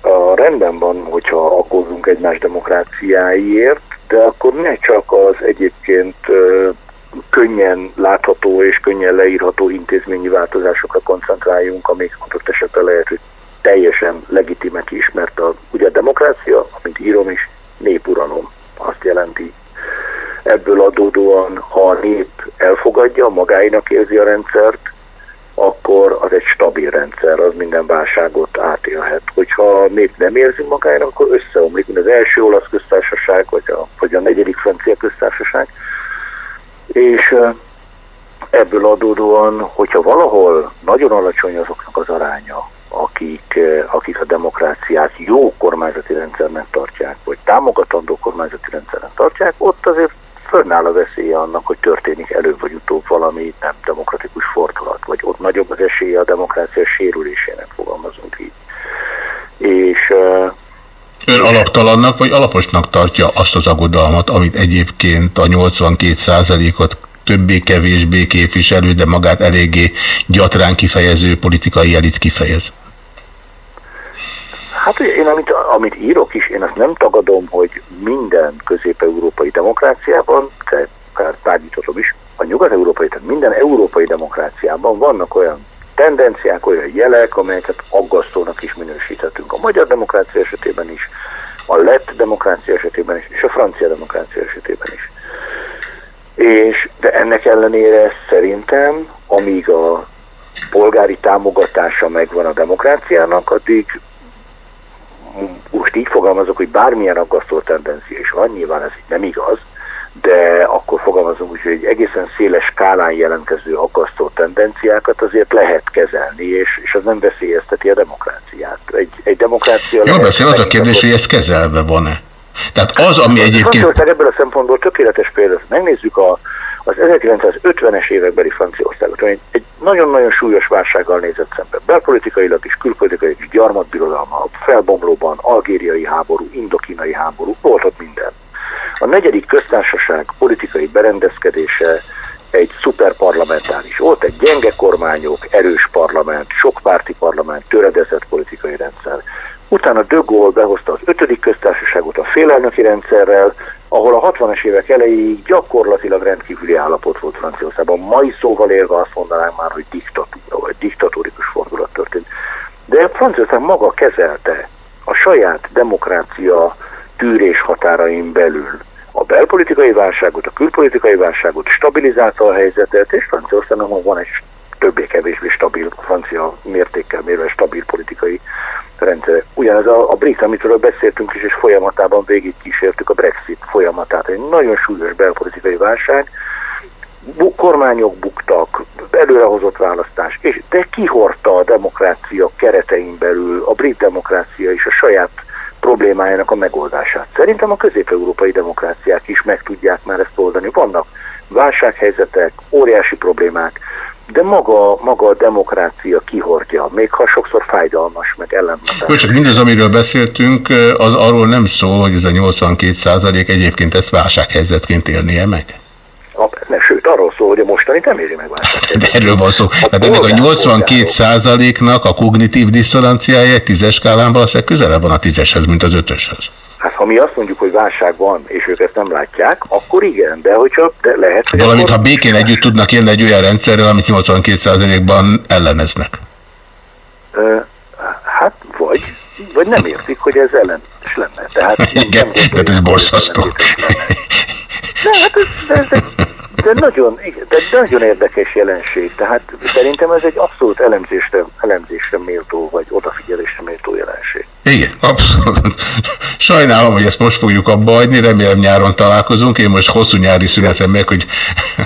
a rendben van, hogyha aggódunk egymás demokráciáiért, de akkor ne csak az egyébként könnyen látható és könnyen leírható intézményi változásokra koncentráljunk, amik adott esetben lehet, hogy teljesen legitimek is, mert a, ugye a demokrácia, amint írom is, népuralom azt jelenti. Ebből adódóan, ha a nép elfogadja, magáinak érzi a rendszert, akkor az egy stabil rendszer, az minden válságot átélhet. Hogyha nép nem érzi magának, akkor összeomlik, mint az első olasz köztársaság, vagy a, vagy a negyedik francia köztársaság. És ebből adódóan, hogyha valahol nagyon alacsony azoknak az aránya, akik, akik a demokráciát jó kormányzati rendszernek tartják, vagy támogatandó kormányzati rendszernek tartják, ott azért fönnáll a veszélye annak, hogy történik előbb vagy utóbb valami nem demokratikus az esélye a demokrácia sérülésének, fogalmazunk így. És Ön alaptalannak vagy alaposnak tartja azt az aggodalmat, amit egyébként a 82 ot többé-kevésbé képviselő, de magát eléggé gyatrán kifejező politikai elit kifejez? Hát én amit, amit írok is, én azt nem tagadom, hogy minden közép-európai demokráciában, de tárgyítatom is, a nyugat-európai, tehát minden európai demokráciában vannak olyan tendenciák, olyan jelek, amelyeket aggasztónak is minősíthetünk. A magyar demokrácia esetében is, a lett demokrácia esetében is, és a francia demokrácia esetében is. És, de ennek ellenére szerintem, amíg a polgári támogatása megvan a demokráciának, addig most így fogalmazok, hogy bármilyen aggasztó tendencia is van, nyilván ez nem igaz, de akkor fogalmazom úgy, hogy egy egészen széles skálán jelentkező aggasztó tendenciákat azért lehet kezelni, és, és az nem veszélyezteti a demokráciát. Egy, egy demokrácia... Jól beszél, az a kérdés, hogy ez kezelve van-e? Tehát az, ami egyébként... Franciaország ebből a szempontból tökéletes példa. Megnézzük a, az 1950-es évekbeli Franciaországot, ami egy nagyon-nagyon súlyos válsággal nézett szembe. Belpolitikailag is, külpolitikailag is, gyarmatbirodalma, felbomlóban, algériai háború, indokínai háború, volt ott minden. A negyedik köztársaság politikai berendezkedése egy szuperparlamentális. Volt egy gyenge kormányok, erős parlament, sokpárti parlament, töredezett politikai rendszer. Utána De Gaulle behozta az ötödik köztársaságot a félelnöki rendszerrel, ahol a 60-as évek elejéig gyakorlatilag rendkívüli állapot volt Franciaországban. Mai szóval élve azt mondanánk már, hogy diktatúra, vagy diktatórikus fordulat történt. De Franciaország maga kezelte a saját demokrácia tűrés határain belül a belpolitikai válságot, a külpolitikai válságot, stabilizálta a helyzetet, és Franciaországnak van egy többé-kevésbé stabil, francia mértékkel mérve stabil politikai rendszer. Ugyanez a, a brit, amitől beszéltünk is, és folyamatában végig kísértük a Brexit folyamatát. Egy nagyon súlyos belpolitikai válság, bu kormányok buktak, előrehozott választás, és de kihorta a demokrácia keretein belül, a brit demokrácia is a saját problémájának a megoldását. Szerintem a közép-európai demokráciák is meg tudják már ezt oldani. Vannak válsághelyzetek, óriási problémák, de maga, maga a demokrácia kihordja, még ha sokszor fájdalmas, meg ellenmondás. Jó, csak mindez, amiről beszéltünk, az arról nem szól, hogy ez a 82 százalék egyébként ezt válsághelyzetként élnie meg? Ne, sőt, arról szól, hogy a mostani nem éri meg válsághelyzet. De erről van szó. Tehát ennek a 82 százaléknak a kognitív diszonanciája egy tízes skálán valószínűleg közelebb van a tízeshez, mint az ötöshez. Hát ha mi azt mondjuk, hogy válság van, és ők ezt nem látják, akkor igen, de hogyha de lehet... Hogy Valamint, akkor... ha békén együtt tudnak élni egy olyan rendszerrel, amit 82%-ban elleneznek. Ö, hát vagy, vagy nem értik, hogy ez ellen is lenne. Tehát Igen, tehát ez borzasztó. De, hát ez, ez, de, de, nagyon, de nagyon érdekes jelenség. Tehát szerintem ez egy abszolút elemzésre, elemzésre méltó, vagy odafigyelésre méltó jelenség. Igen, abszolút. Sajnálom, hogy ezt most fogjuk abba hagyni, remélem nyáron találkozunk. Én most hosszú nyári szünetem meg, hogy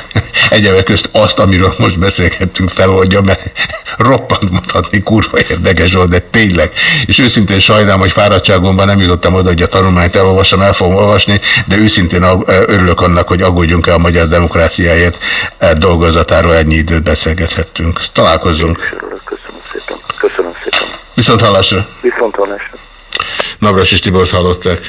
[LAUGHS] egyebek közt azt, amiről most beszélgettünk, feloldja, mert roppant mutatni kurva érdekes volt, de tényleg. És őszintén sajnálom, hogy fáradtságomban nem jutottam oda, hogy a tanulmányt elolvassam, el fogom olvasni, de őszintén örülök annak, hogy aggódjunk el a magyar demokráciáért dolgozatáról ennyi időt beszélgethettünk. Találkozzunk. Köszönöm. Viszont hallásra. Viszont hallásra. Navras és Tibort hallották.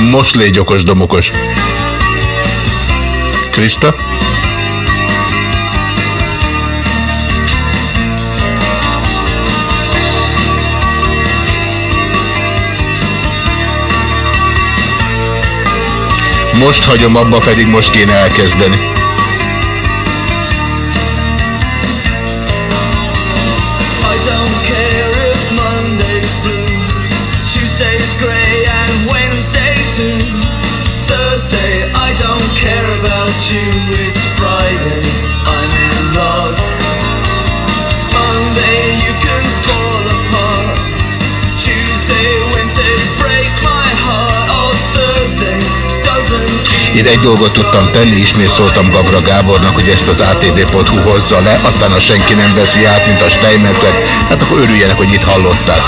[LAUGHS] Most légy okos, domokos. Krista? Most hagyom abba, pedig most kéne elkezdeni. Én egy dolgot tudtam tenni, ismét szóltam Gabra Gábornak, hogy ezt az atd.hu hozza le, aztán ha senki nem veszi át, mint a Steinmetzet, hát akkor örüljenek, hogy itt hallották.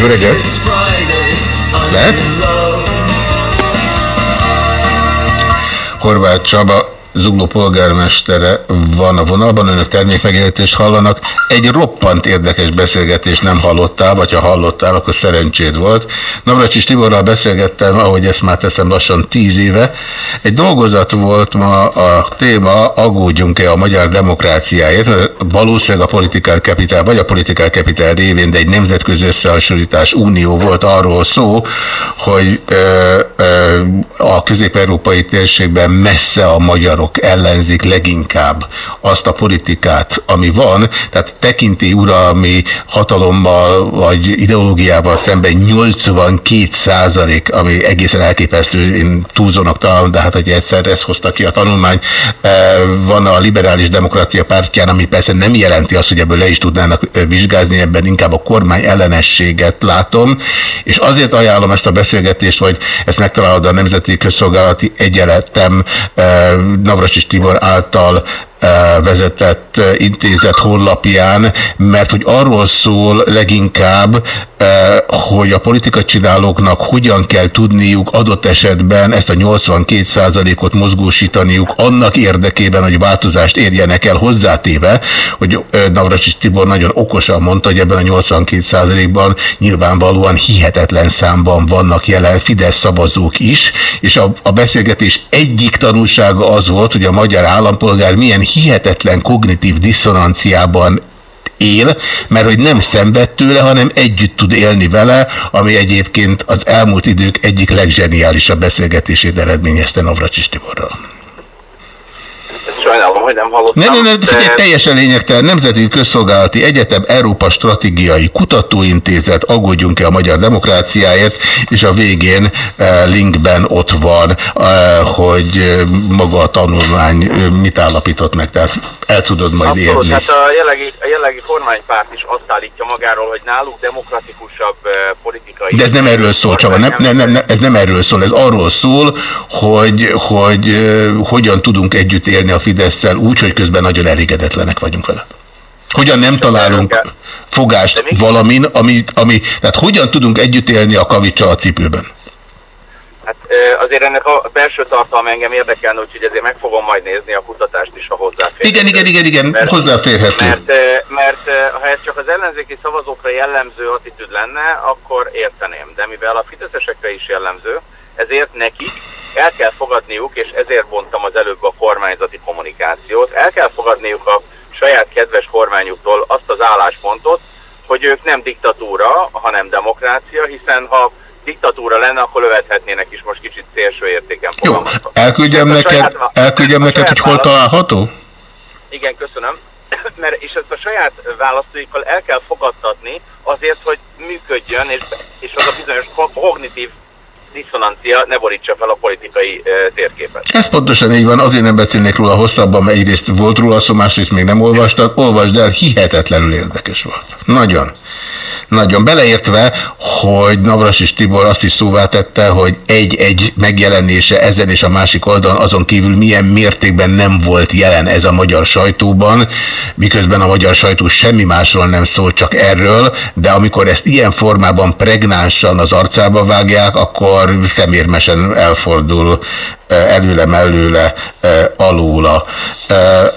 Jó reggelt! Lehet? Horváth Csaba, Zugló polgármestere van a vonalban, önök termékmegjelentést hallanak. Egy roppant érdekes beszélgetést nem hallottál, vagy ha hallottál, akkor szerencséd volt. Navracsis Tiborral beszélgettem, ahogy ezt már teszem lassan tíz éve. Egy dolgozat volt ma a téma, aggódjunk-e a magyar demokráciáért, valószínűleg a politikál kapitál, vagy a politikál kapitál révén, de egy nemzetközi összehasonlítás unió volt arról szó, hogy ö, ö, a közép-európai térségben messze a magyar magyarok ellenzik leginkább azt a politikát, ami van, tehát tekinti uralmi hatalommal vagy ideológiával szemben 82 százalék, ami egészen elképesztő, én túlzónak találom, de hát, hogy egyszer ezt hozta ki a tanulmány, van a liberális demokrácia pártján, ami persze nem jelenti azt, hogy ebből le is tudnának vizsgázni, ebben inkább a kormány ellenességet látom, és azért ajánlom ezt a beszélgetést, hogy ezt megtalálod a Nemzeti Közszolgálati Egyeletem Navracsis Tibor által vezetett intézet honlapján, mert hogy arról szól leginkább, hogy a politika csinálóknak hogyan kell tudniuk adott esetben ezt a 82%-ot mozgósítaniuk annak érdekében, hogy változást érjenek el. Hozzátéve, hogy Navracsis Tibor nagyon okosan mondta, hogy ebben a 82%-ban nyilvánvalóan hihetetlen számban vannak jelen Fidesz szavazók is, és a, a beszélgetés egyik tanulsága az volt, hogy a magyar állampolgár milyen hihetetlen kognitív diszonanciában él, mert hogy nem szenved tőle, hanem együtt tud élni vele, ami egyébként az elmúlt idők egyik legzseniálisabb beszélgetését eredményezte Navracsis Tiborral. Sajnálom, hogy nem hallottam. Ne, ne, ne, de- teljesen lényegtelen. Nemzeti Közszolgálati Egyetem Európa Stratégiai Kutatóintézet, aggódjunk-e a magyar demokráciáért, és a végén eh, linkben ott van, eh, hogy eh, maga a tanulmány mit állapított meg, tehát el tudod majd Abszolút, érni. hát a jelenlegi, a jelenlegi kormánypárt is azt állítja magáról, hogy náluk demokratikusabb politikai... De ez nem erről szól, Csaba, nem, nem, nem, nem, ez nem erről szól, ez arról szól, hogy, hogy uh, hogyan tudunk együtt élni a Fidesz-szel úgy, hogy közben nagyon elégedetlenek vagyunk vele. Hogyan nem találunk fogást valamin, ami, ami, tehát hogyan tudunk együtt élni a kavicsal a cipőben? Hát azért ennek a belső tartalma engem érdekelne, úgyhogy ezért meg fogom majd nézni a kutatást is, ha hozzáfér. Igen, igen, igen, igen, hozzáférhető. Mert, eh, mert eh, ha ez csak az ellenzéki szavazókra jellemző attitűd lenne, akkor érteném. De mivel a fideszesekre is jellemző, ezért nekik el kell fogadniuk, és ezért mondtam az előbb a kormányzati kommunikációt, el kell fogadniuk a saját kedves kormányuktól azt az álláspontot, hogy ők nem diktatúra, hanem demokrácia, hiszen ha diktatúra lenne, akkor lövethetnének is most kicsit szélső értéken Jó, elküldjem neked, saját- elküldjem neked, hogy hol található? Igen, köszönöm. [COUGHS] Mert, és ezt a saját választóikkal el kell fogadtatni azért, hogy működjön, és, és az a bizonyos ko- kognitív diszonancia ne borítsa fel a politikai térképet. Ez pontosan így van, azért nem beszélnék róla hosszabban, mert egyrészt volt róla szó, másrészt még nem olvastad. Olvasd el, hihetetlenül érdekes volt. Nagyon. Nagyon. Beleértve, hogy Navras és Tibor azt is szóvá tette, hogy egy-egy megjelenése ezen és a másik oldalon azon kívül milyen mértékben nem volt jelen ez a magyar sajtóban, miközben a magyar sajtó semmi másról nem szól, csak erről, de amikor ezt ilyen formában pregnánsan az arcába vágják, akkor szemérmesen elfordul eh, előle, alóla.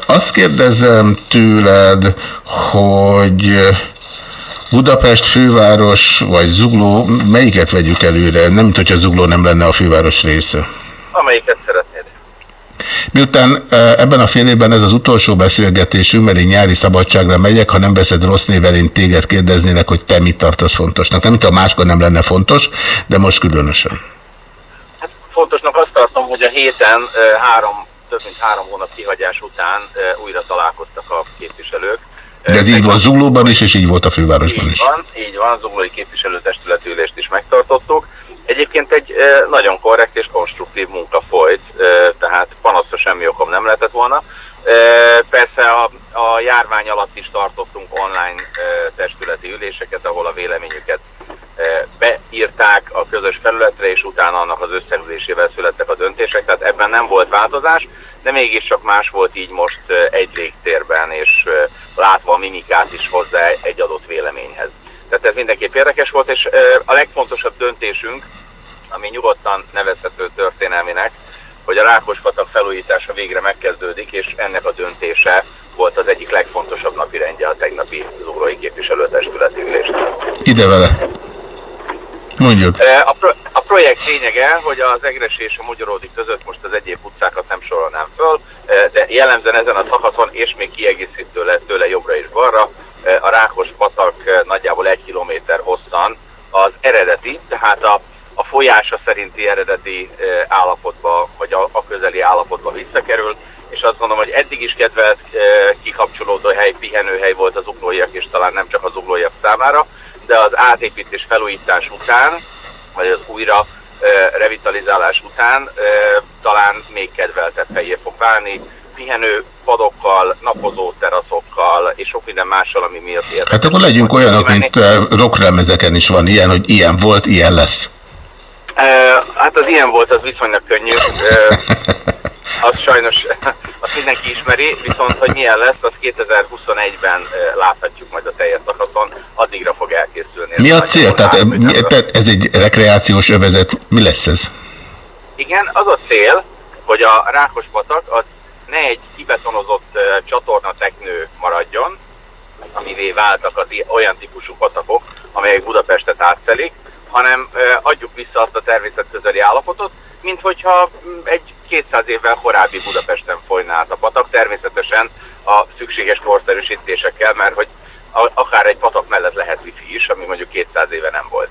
Azt kérdezem tőled, hogy Budapest főváros vagy Zugló, melyiket vegyük előre? Nem, mint hogyha Zugló nem lenne a főváros része. Amelyiket szeretnéd. Miután ebben a fél évben ez az utolsó beszélgetésünk, mert én nyári szabadságra megyek, ha nem veszed rossz nével, én téged kérdeznélek, hogy te mit tartasz fontosnak. Nem, mint a máskor nem lenne fontos, de most különösen. Fontosnak azt tartom, hogy a héten három, több mint három hónap kihagyás után újra találkoztak a képviselők. De ez így volt Zuglóban is, és így volt a fővárosban Így is. van, így van, zuglói képviselőtestületi ülést is megtartottuk. Egyébként egy nagyon korrekt és konstruktív munka folyt, tehát panaszra semmi okom nem lehetett volna. Persze a, a járvány alatt is tartottunk online testületi üléseket, ahol a véleményüket beírták a közös felületre, és utána annak az összeülésével születtek a döntések, tehát ebben nem volt változás, de mégiscsak más volt így most egy légtérben, és látva a mimikát is hozzá egy adott véleményhez. Tehát ez mindenképp érdekes volt, és a legfontosabb döntésünk, ami nyugodtan nevezhető történelminek, hogy a Rákospatak felújítása végre megkezdődik, és ennek a döntése volt az egyik legfontosabb napi rendje a tegnapi zuglói képviselőtestületi ülésnek. Ide vele. Mondjuk. A, pro- a projekt lényege, hogy az Egresi és a Magyaródi között most az egyéb utcákat nem sorolnám föl, de jellemzően ezen a szakaszon és még kiegészítő lett tőle jobbra és balra, a Rákos patak e, nagyjából egy kilométer hosszan az eredeti, tehát a, a folyása szerinti eredeti e, állapotba, vagy a, a közeli állapotba visszakerül, és azt gondolom, hogy eddig is kedvelt e, kikapcsolódó hely, pihenőhely volt az uglóiak, és talán nem csak az uglóiak számára, de az átépítés felújítás után, vagy az újra revitalizálás után talán még kedveltebb helyé fog válni, pihenő padokkal, napozó teraszokkal és sok minden mással, ami miatt érdekes. Hát akkor legyünk olyanok, mint rocklemezeken is van ilyen, hogy ilyen volt, ilyen lesz. Hát az ilyen volt, az viszonylag könnyű. [LAUGHS] Az sajnos azt mindenki ismeri, viszont hogy milyen lesz, az 2021-ben e, láthatjuk majd a teljes szakaszon, addigra fog elkészülni. Mi a cél? Tehát, eh, mi- tehát ez egy rekreációs övezet. Mi lesz ez? Igen, az a cél, hogy a Rákospatak az ne egy kibetonozott uh, csatornateknő maradjon, amivé váltak az olyan típusú patakok, amelyek Budapestet átszelik, hanem adjuk vissza azt a természetközeli állapotot, mint hogyha mm, egy 200 évvel korábbi Budapesten folyna át a patak, természetesen a szükséges korszerűsítésekkel, mert hogy akár egy patak mellett lehet wifi is, ami mondjuk 200 éve nem volt.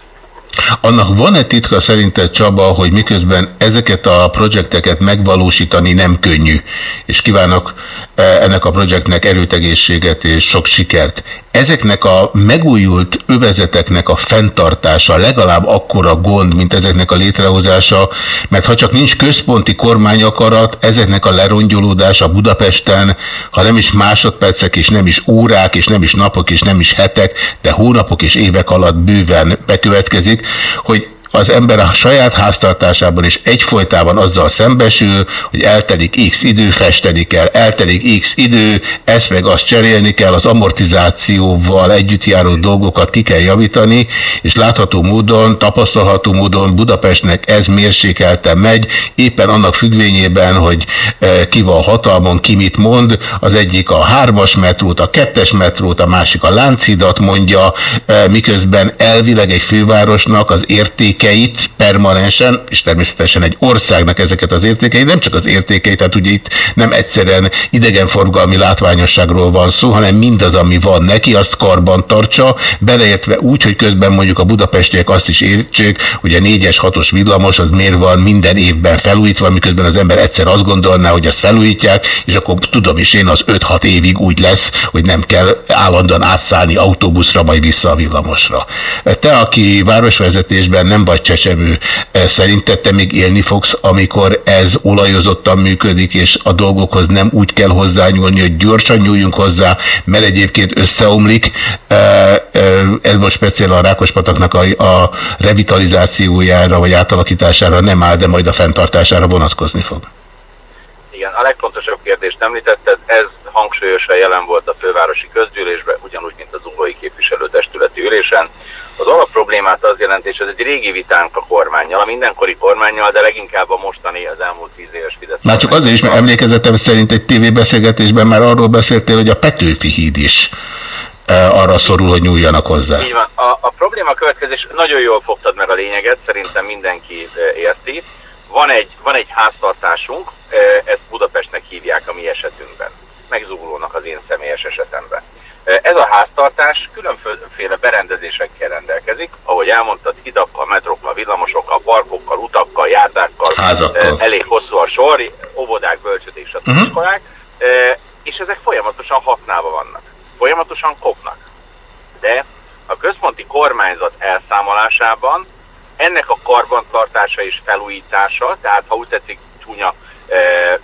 Annak van-e titka szerinted Csaba, hogy miközben ezeket a projekteket megvalósítani nem könnyű, és kívánok eh, ennek a projektnek erőtegészséget és sok sikert. Ezeknek a megújult övezeteknek a fenntartása legalább akkora gond, mint ezeknek a létrehozása, mert ha csak nincs központi kormányakarat, ezeknek a lerongyolódása Budapesten, ha nem is másodpercek, és nem is órák, és nem is napok, és nem is hetek, de hónapok és évek alatt bőven bekövetkezik, hogy az ember a saját háztartásában is egyfolytában azzal szembesül, hogy eltelik x idő, festeni kell, eltelik x idő, ezt meg azt cserélni kell, az amortizációval együtt járó dolgokat ki kell javítani, és látható módon, tapasztalható módon Budapestnek ez mérsékelten megy, éppen annak függvényében, hogy e, ki van hatalmon, ki mit mond, az egyik a hármas metrót, a kettes metrót, a másik a Lánchidat mondja, e, miközben elvileg egy fővárosnak az értéke értékeit permanensen, és természetesen egy országnak ezeket az értékeit, nem csak az értékeit, tehát ugye itt nem egyszerűen idegenforgalmi látványosságról van szó, hanem mindaz, ami van neki, azt karban tartsa, beleértve úgy, hogy közben mondjuk a budapestiek azt is értsék, hogy a 4-es, 6-os villamos az miért van minden évben felújítva, miközben az ember egyszer azt gondolná, hogy ezt felújítják, és akkor tudom is én, az 5-6 évig úgy lesz, hogy nem kell állandóan átszállni autóbuszra, majd vissza a villamosra. Te, aki városvezetésben nem vagy vagy csecsemő. E, szerinted te még élni fogsz, amikor ez olajozottan működik, és a dolgokhoz nem úgy kell hozzányúlni, hogy gyorsan nyúljunk hozzá, mert egyébként összeomlik. E, e, ez most speciál a Rákospataknak a, revitalizációjára, vagy átalakítására nem áll, de majd a fenntartására vonatkozni fog. Igen, a legfontosabb kérdést említetted, ez hangsúlyosan jelen volt a fővárosi közgyűlésben, ugyanúgy, mint az ungói képviselőtestületi ülésen. Az alap problémát az jelenti, és ez egy régi vitánk a kormányjal, a mindenkori kormányjal, de leginkább a mostani, az elmúlt tíz éves Fidesz. Már csak azért is, mert emlékezetem szerint egy tévébeszélgetésben már arról beszéltél, hogy a Petőfi híd is e, arra szorul, hogy nyúljanak hozzá. Így van. A, a probléma a következés, nagyon jól fogtad meg a lényeget, szerintem mindenki e, érti. Van egy, van egy háztartásunk, e, ezt Budapestnek hívják a mi esetünkben, megzúgulónak az én személyes esetemben. Ez a háztartás különféle berendezésekkel rendelkezik, ahogy elmondtad, hidakkal, metrókkal, villamosokkal, parkokkal, utakkal, járdákkal, Házakkal. elég hosszú a sor, óvodák, bölcsödés, a uh-huh. iskolák, és ezek folyamatosan használva vannak, folyamatosan kopnak. De a központi kormányzat elszámolásában ennek a karbantartása és felújítása, tehát ha úgy tetszik csúnya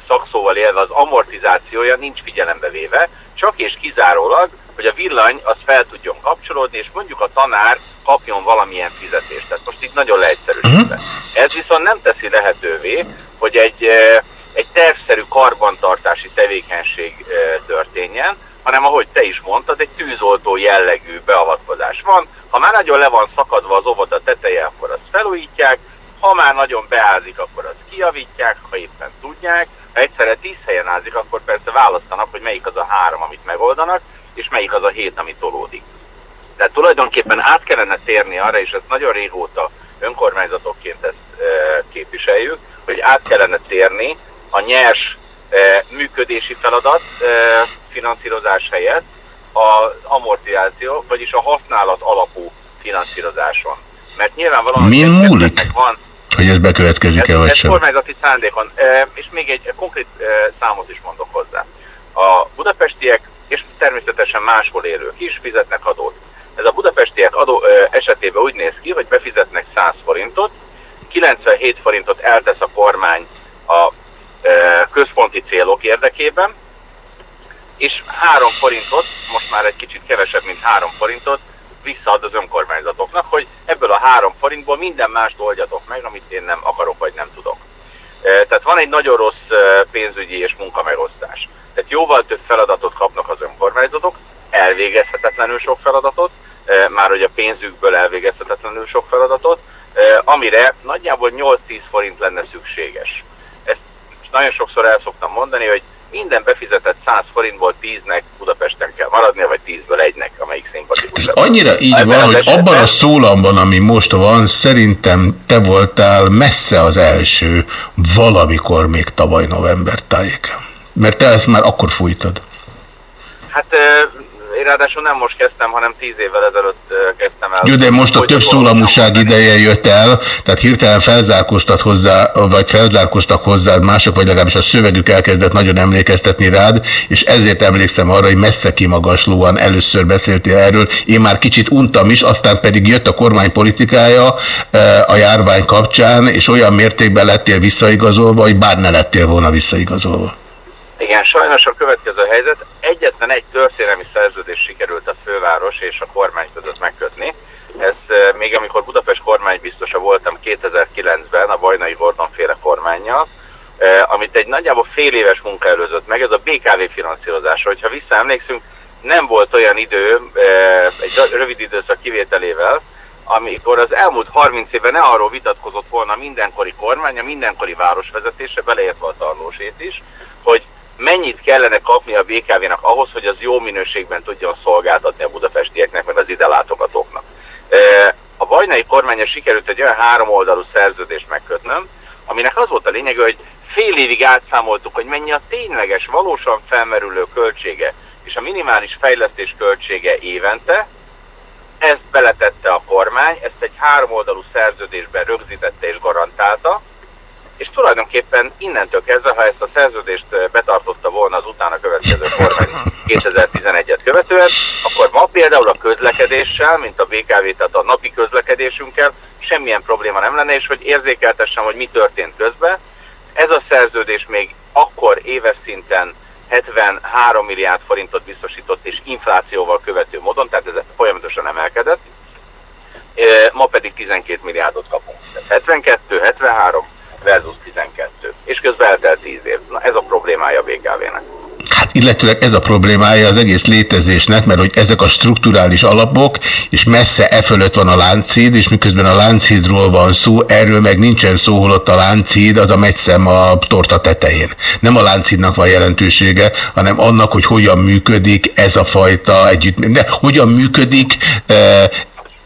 szakszóval élve az amortizációja nincs figyelembe véve, csak és kizárólag hogy a villany az fel tudjon kapcsolódni, és mondjuk a tanár kapjon valamilyen fizetést. Tehát most itt nagyon leegyszerűsítve. Uh-huh. Ez viszont nem teszi lehetővé, hogy egy, egy tervszerű karbantartási tevékenység történjen, hanem ahogy te is mondtad, egy tűzoltó jellegű beavatkozás van. Ha már nagyon le van szakadva az óvoda teteje, akkor azt felújítják, ha már nagyon beázik, akkor azt kijavítják, ha éppen tudják. Ha egyszerre tíz helyen ázik, akkor persze választanak, hogy melyik az a három, amit megoldanak, és melyik az a hét, ami tolódik. Tehát tulajdonképpen át kellene térni arra, és ezt nagyon régóta önkormányzatokként ezt e, képviseljük, hogy át kellene térni a nyers e, működési feladat e, finanszírozás helyett az amortizáció, vagyis a használat alapú finanszírozáson. Mert nyilvánvalóan... Mi múlik? Van, hogy ez bekövetkezik-e vagy sem? Ez kormányzati szándékon. E, és még egy konkrét e, számot is mondok hozzá. A budapestiek és természetesen máshol élők is fizetnek adót. Ez a budapestiek adó esetében úgy néz ki, hogy befizetnek 100 forintot, 97 forintot eltesz a kormány a központi célok érdekében, és 3 forintot, most már egy kicsit kevesebb, mint 3 forintot visszaad az önkormányzatoknak, hogy ebből a 3 forintból minden mást oldjatok meg, amit én nem akarok, vagy nem tudok. Tehát van egy nagyon rossz pénzügyi és munkamegosztás. Tehát jóval több feladatot kapnak az önkormányzatok, elvégezhetetlenül sok feladatot, e, már hogy a pénzükből elvégezhetetlenül sok feladatot, e, amire nagyjából 8-10 forint lenne szükséges. Ezt nagyon sokszor el szoktam mondani, hogy minden befizetett 100 forintból 10-nek Budapesten kell maradnia, vagy 10-ből egynek, amelyik szimpatikus. Annyira így Ebben van, hogy esetben... abban a szólamban, ami most van, szerintem te voltál messze az első, valamikor még tavaly november tájéken. Mert te ezt már akkor fújtad. Hát én ráadásul nem most kezdtem, hanem tíz évvel ezelőtt kezdtem el. Jó, de most a több szólamúság ideje jött el, tehát hirtelen felzárkóztat hozzá, vagy felzárkóztak hozzád mások, vagy legalábbis a szövegük elkezdett nagyon emlékeztetni rád, és ezért emlékszem arra, hogy messze kimagaslóan először beszéltél erről. Én már kicsit untam is, aztán pedig jött a kormány politikája a járvány kapcsán, és olyan mértékben lettél visszaigazolva, hogy bár ne lettél volna visszaigazolva. Igen, sajnos a következő helyzet. Egyetlen egy történelmi szerződés sikerült a főváros és a kormány között megkötni. Ez még amikor Budapest kormánybiztosa voltam 2009-ben a Bajnai Gordon féle kormányjal, amit egy nagyjából fél éves munka előzött meg, ez a BKV finanszírozása. Hogyha visszaemlékszünk, nem volt olyan idő, egy rövid időszak kivételével, amikor az elmúlt 30 évben ne arról vitatkozott volna mindenkori kormány, a mindenkori városvezetése, beleértve a tarlósét is, hogy mennyit kellene kapni a BKV-nak ahhoz, hogy az jó minőségben tudjon szolgáltatni a budapestieknek, meg az ide látogatóknak. A bajnai kormánya sikerült egy olyan három oldalú szerződést megkötnöm, aminek az volt a lényeg, hogy fél évig átszámoltuk, hogy mennyi a tényleges, valósan felmerülő költsége és a minimális fejlesztés költsége évente, ezt beletette a kormány, ezt egy háromoldalú szerződésben rögzítette és garantálta, és tulajdonképpen innentől kezdve, ha ezt a szerződést eh, betartotta volna az utána következő kormány 2011-et követően, akkor ma például a közlekedéssel, mint a BKV, tehát a napi közlekedésünkkel semmilyen probléma nem lenne, és hogy érzékeltessem, hogy mi történt közben. Ez a szerződés még akkor éves szinten 73 milliárd forintot biztosított és inflációval követő módon, tehát ez folyamatosan emelkedett, E, ma pedig 12 milliárdot kapunk. Tehát 72, 73 versus 12. És közben eltelt 10 év. Na ez a problémája a BKV-nek. Hát illetőleg ez a problémája az egész létezésnek, mert hogy ezek a strukturális alapok, és messze e fölött van a láncid, és miközben a láncidról van szó, erről meg nincsen szó, holott a láncid az a megyszem a torta tetején. Nem a láncidnak van jelentősége, hanem annak, hogy hogyan működik ez a fajta együtt, de hogyan működik eh,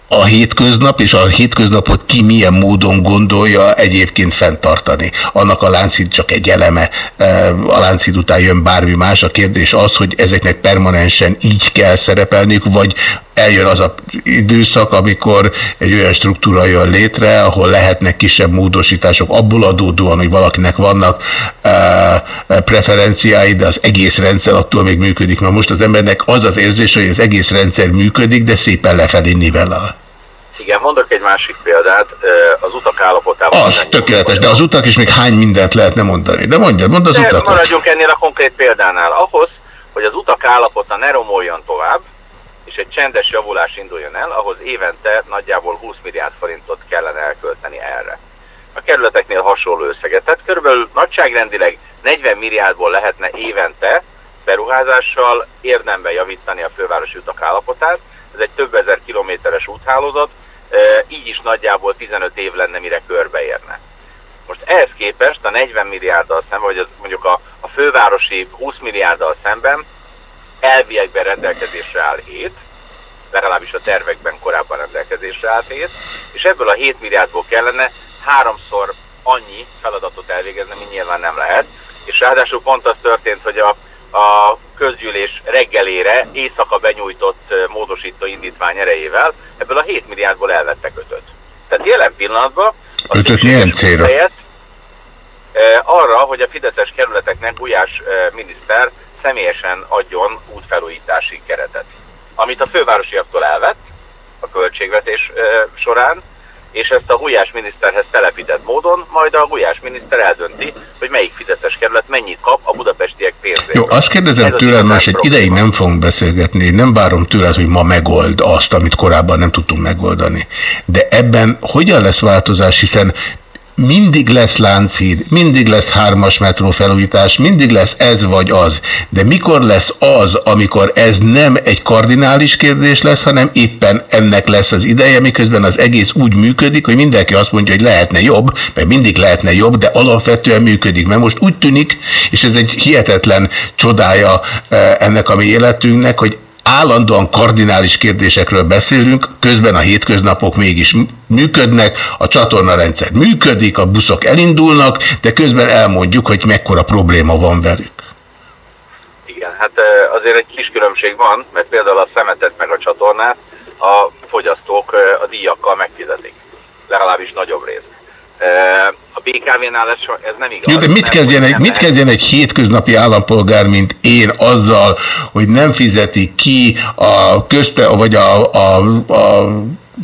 a hétköznap, és a hétköznapot ki milyen módon gondolja egyébként fenntartani. Annak a láncid csak egy eleme, e, a láncid után jön bármi más. A kérdés az, hogy ezeknek permanensen így kell szerepelniük, vagy eljön az a időszak, amikor egy olyan struktúra jön létre, ahol lehetnek kisebb módosítások abból adódóan, hogy valakinek vannak uh, preferenciái, de az egész rendszer attól még működik. Mert most az embernek az az érzés, hogy az egész rendszer működik, de szépen lefelé nivellál. Igen, mondok egy másik példát, az utak állapotában. Az tökéletes, de az utak is még hány mindent lehetne mondani. De mondjad, mondd az De maradjunk ennél a konkrét példánál. Ahhoz, hogy az utak állapota ne romoljon tovább, és egy csendes javulás induljon el, ahhoz évente nagyjából 20 milliárd forintot kellene elkölteni erre. A kerületeknél hasonló összeget. Tehát körülbelül nagyságrendileg 40 milliárdból lehetne évente beruházással érdemben javítani a fővárosi utak állapotát. Ez egy több ezer kilométeres úthálózat, így is nagyjából 15 év lenne, mire körbeérne. Most ehhez képest a 40 milliárddal szemben, vagy az, mondjuk a, a fővárosi 20 milliárddal szemben elviekben rendelkezésre áll 7, legalábbis a tervekben korábban rendelkezésre állt 7, és ebből a 7 milliárdból kellene háromszor annyi feladatot elvégezni, mint nyilván nem lehet. És ráadásul pont az történt, hogy a, a közgyűlés reggelére éjszaka benyújtott módosító indítvány erejével ebből a 7 milliárdból elvettek ötöt. Tehát jelen pillanatban a Ötöt milyen célra? helyett, e, arra, hogy a Fideszes kerületeknek Gulyás e, miniszter személyesen adjon útfelújítási keretet. Amit a fővárosiaktól elvett a költségvetés során, és ezt a Gulyás miniszterhez telepített módon, majd a Gulyás miniszter eldönti, hogy melyik Fideszes kerület mennyit kap a budapestiek pénzéből. Jó, azt kérdezem Ez tőled, most egy ideig nem fogunk beszélgetni, nem várom tőled, hogy ma megold azt, amit korábban nem tudtunk megoldani. De ebben hogyan lesz változás, hiszen mindig lesz láncid, mindig lesz hármas metró felújítás, mindig lesz ez vagy az. De mikor lesz az, amikor ez nem egy kardinális kérdés lesz, hanem éppen ennek lesz az ideje, miközben az egész úgy működik, hogy mindenki azt mondja, hogy lehetne jobb, mert mindig lehetne jobb, de alapvetően működik. Mert most úgy tűnik, és ez egy hihetetlen csodája eh, ennek a mi életünknek, hogy állandóan kardinális kérdésekről beszélünk, közben a hétköznapok mégis működnek, a csatornarendszer működik, a buszok elindulnak, de közben elmondjuk, hogy mekkora probléma van velük. Igen, hát azért egy kis különbség van, mert például a szemetet meg a csatornát a fogyasztók a díjakkal megfizetik. Legalábbis nagyobb részt. BKV-nál ez, ez nem igaz. Jó, de mit kezdjen, egy, mit kezdjen egy hétköznapi állampolgár, mint én azzal, hogy nem fizeti ki a közte, vagy a, a, a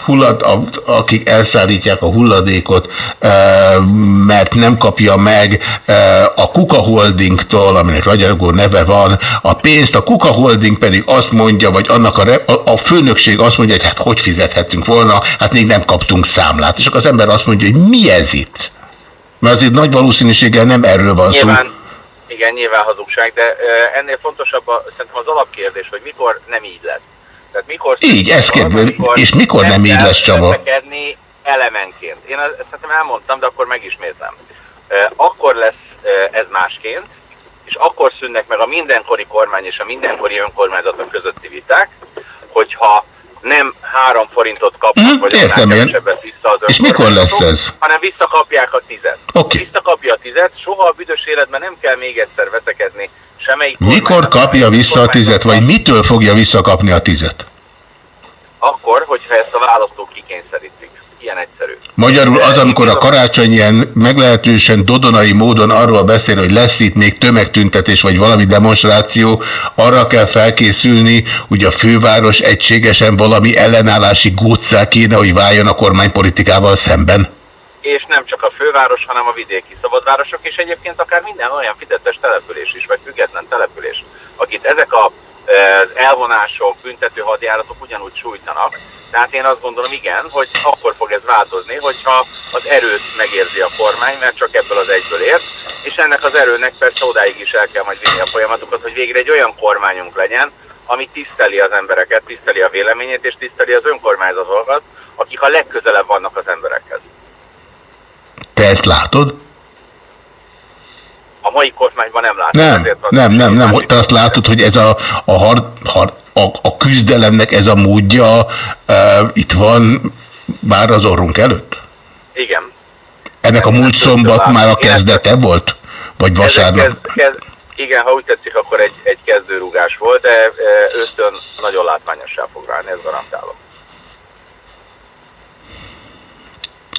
hullad, a, akik elszállítják a hulladékot, e, mert nem kapja meg e, a Kuka Holdingtól, aminek ragyogó neve van, a pénzt, a Kuka Holding pedig azt mondja, vagy annak a, a, a főnökség azt mondja, hogy hát hogy fizethettünk volna, hát még nem kaptunk számlát. És akkor az ember azt mondja, hogy mi ez itt? Mert azért nagy valószínűséggel nem erről van szó. Nyilván, igen, nyilván hazugság, de ennél fontosabb a, szerintem az alapkérdés, hogy mikor nem így lesz. Tehát mikor Így, ezt kérdez- és mikor nem így kell lesz, Csaba? elemenként. Én ezt szerintem elmondtam, de akkor megismétlem. Akkor lesz ez másként, és akkor szűnnek meg a mindenkori kormány és a mindenkori önkormányzatok közötti viták, hogyha nem három forintot kapnak, Mhm, vagy értem én. vissza az És mikor lesz ez? hanem visszakapják a tizet. Oké. Visszakapja a tizet, soha a büdös életben nem kell még egyszer veszekedni semmelyik Mikor kapja vissza a tizet, vagy mitől fogja visszakapni a tizet? akkor, hogyha ezt a választók kikényszerítik. Ilyen egyszerű. Magyarul az, amikor a karácsony ilyen meglehetősen dodonai módon arról beszél, hogy lesz itt még tömegtüntetés vagy valami demonstráció, arra kell felkészülni, hogy a főváros egységesen valami ellenállási góccá kéne, hogy váljon a kormánypolitikával szemben. És nem csak a főváros, hanem a vidéki szabadvárosok, és egyébként akár minden olyan fideszes település is, vagy független település, akit ezek a, elvonások, büntető hadjáratok ugyanúgy sújtanak. Tehát én azt gondolom, igen, hogy akkor fog ez változni, hogyha az erőt megérzi a kormány, mert csak ebből az egyből ért, és ennek az erőnek persze odáig is el kell majd vinni a folyamatokat, hogy végre egy olyan kormányunk legyen, ami tiszteli az embereket, tiszteli a véleményét, és tiszteli az önkormányzatokat, akik a legközelebb vannak az emberekhez. Te ezt látod? A mai kormányban nem látom. Nem, ezért van nem, nem, nem. te azt látod, hogy ez a, a, har, har, a, a küzdelemnek ez a módja uh, itt van már az orrunk előtt? Igen. Ennek a múlt szombat már a kezdete volt? Vagy vasárnap? Kezd, kezd, igen, ha úgy tetszik, akkor egy, egy kezdőrugás volt, de e, ősztön nagyon látványossá fog válni, ezt garantálom.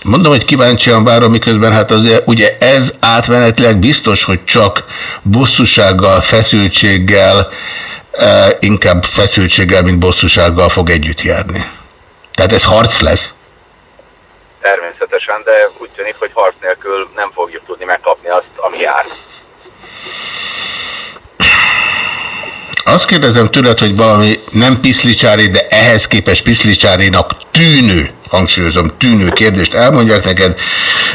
Mondom, hogy kíváncsian várom, miközben hát az, ugye ez átmenetileg biztos, hogy csak bosszúsággal, feszültséggel, eh, inkább feszültséggel, mint bosszúsággal fog együtt járni. Tehát ez harc lesz. Természetesen, de úgy tűnik, hogy harc nélkül nem fogjuk tudni megkapni azt, ami jár. Azt kérdezem tőled, hogy valami nem piszlicsári, de ehhez képest piszlicsárinak tűnő, hangsúlyozom, tűnő kérdést elmondják neked.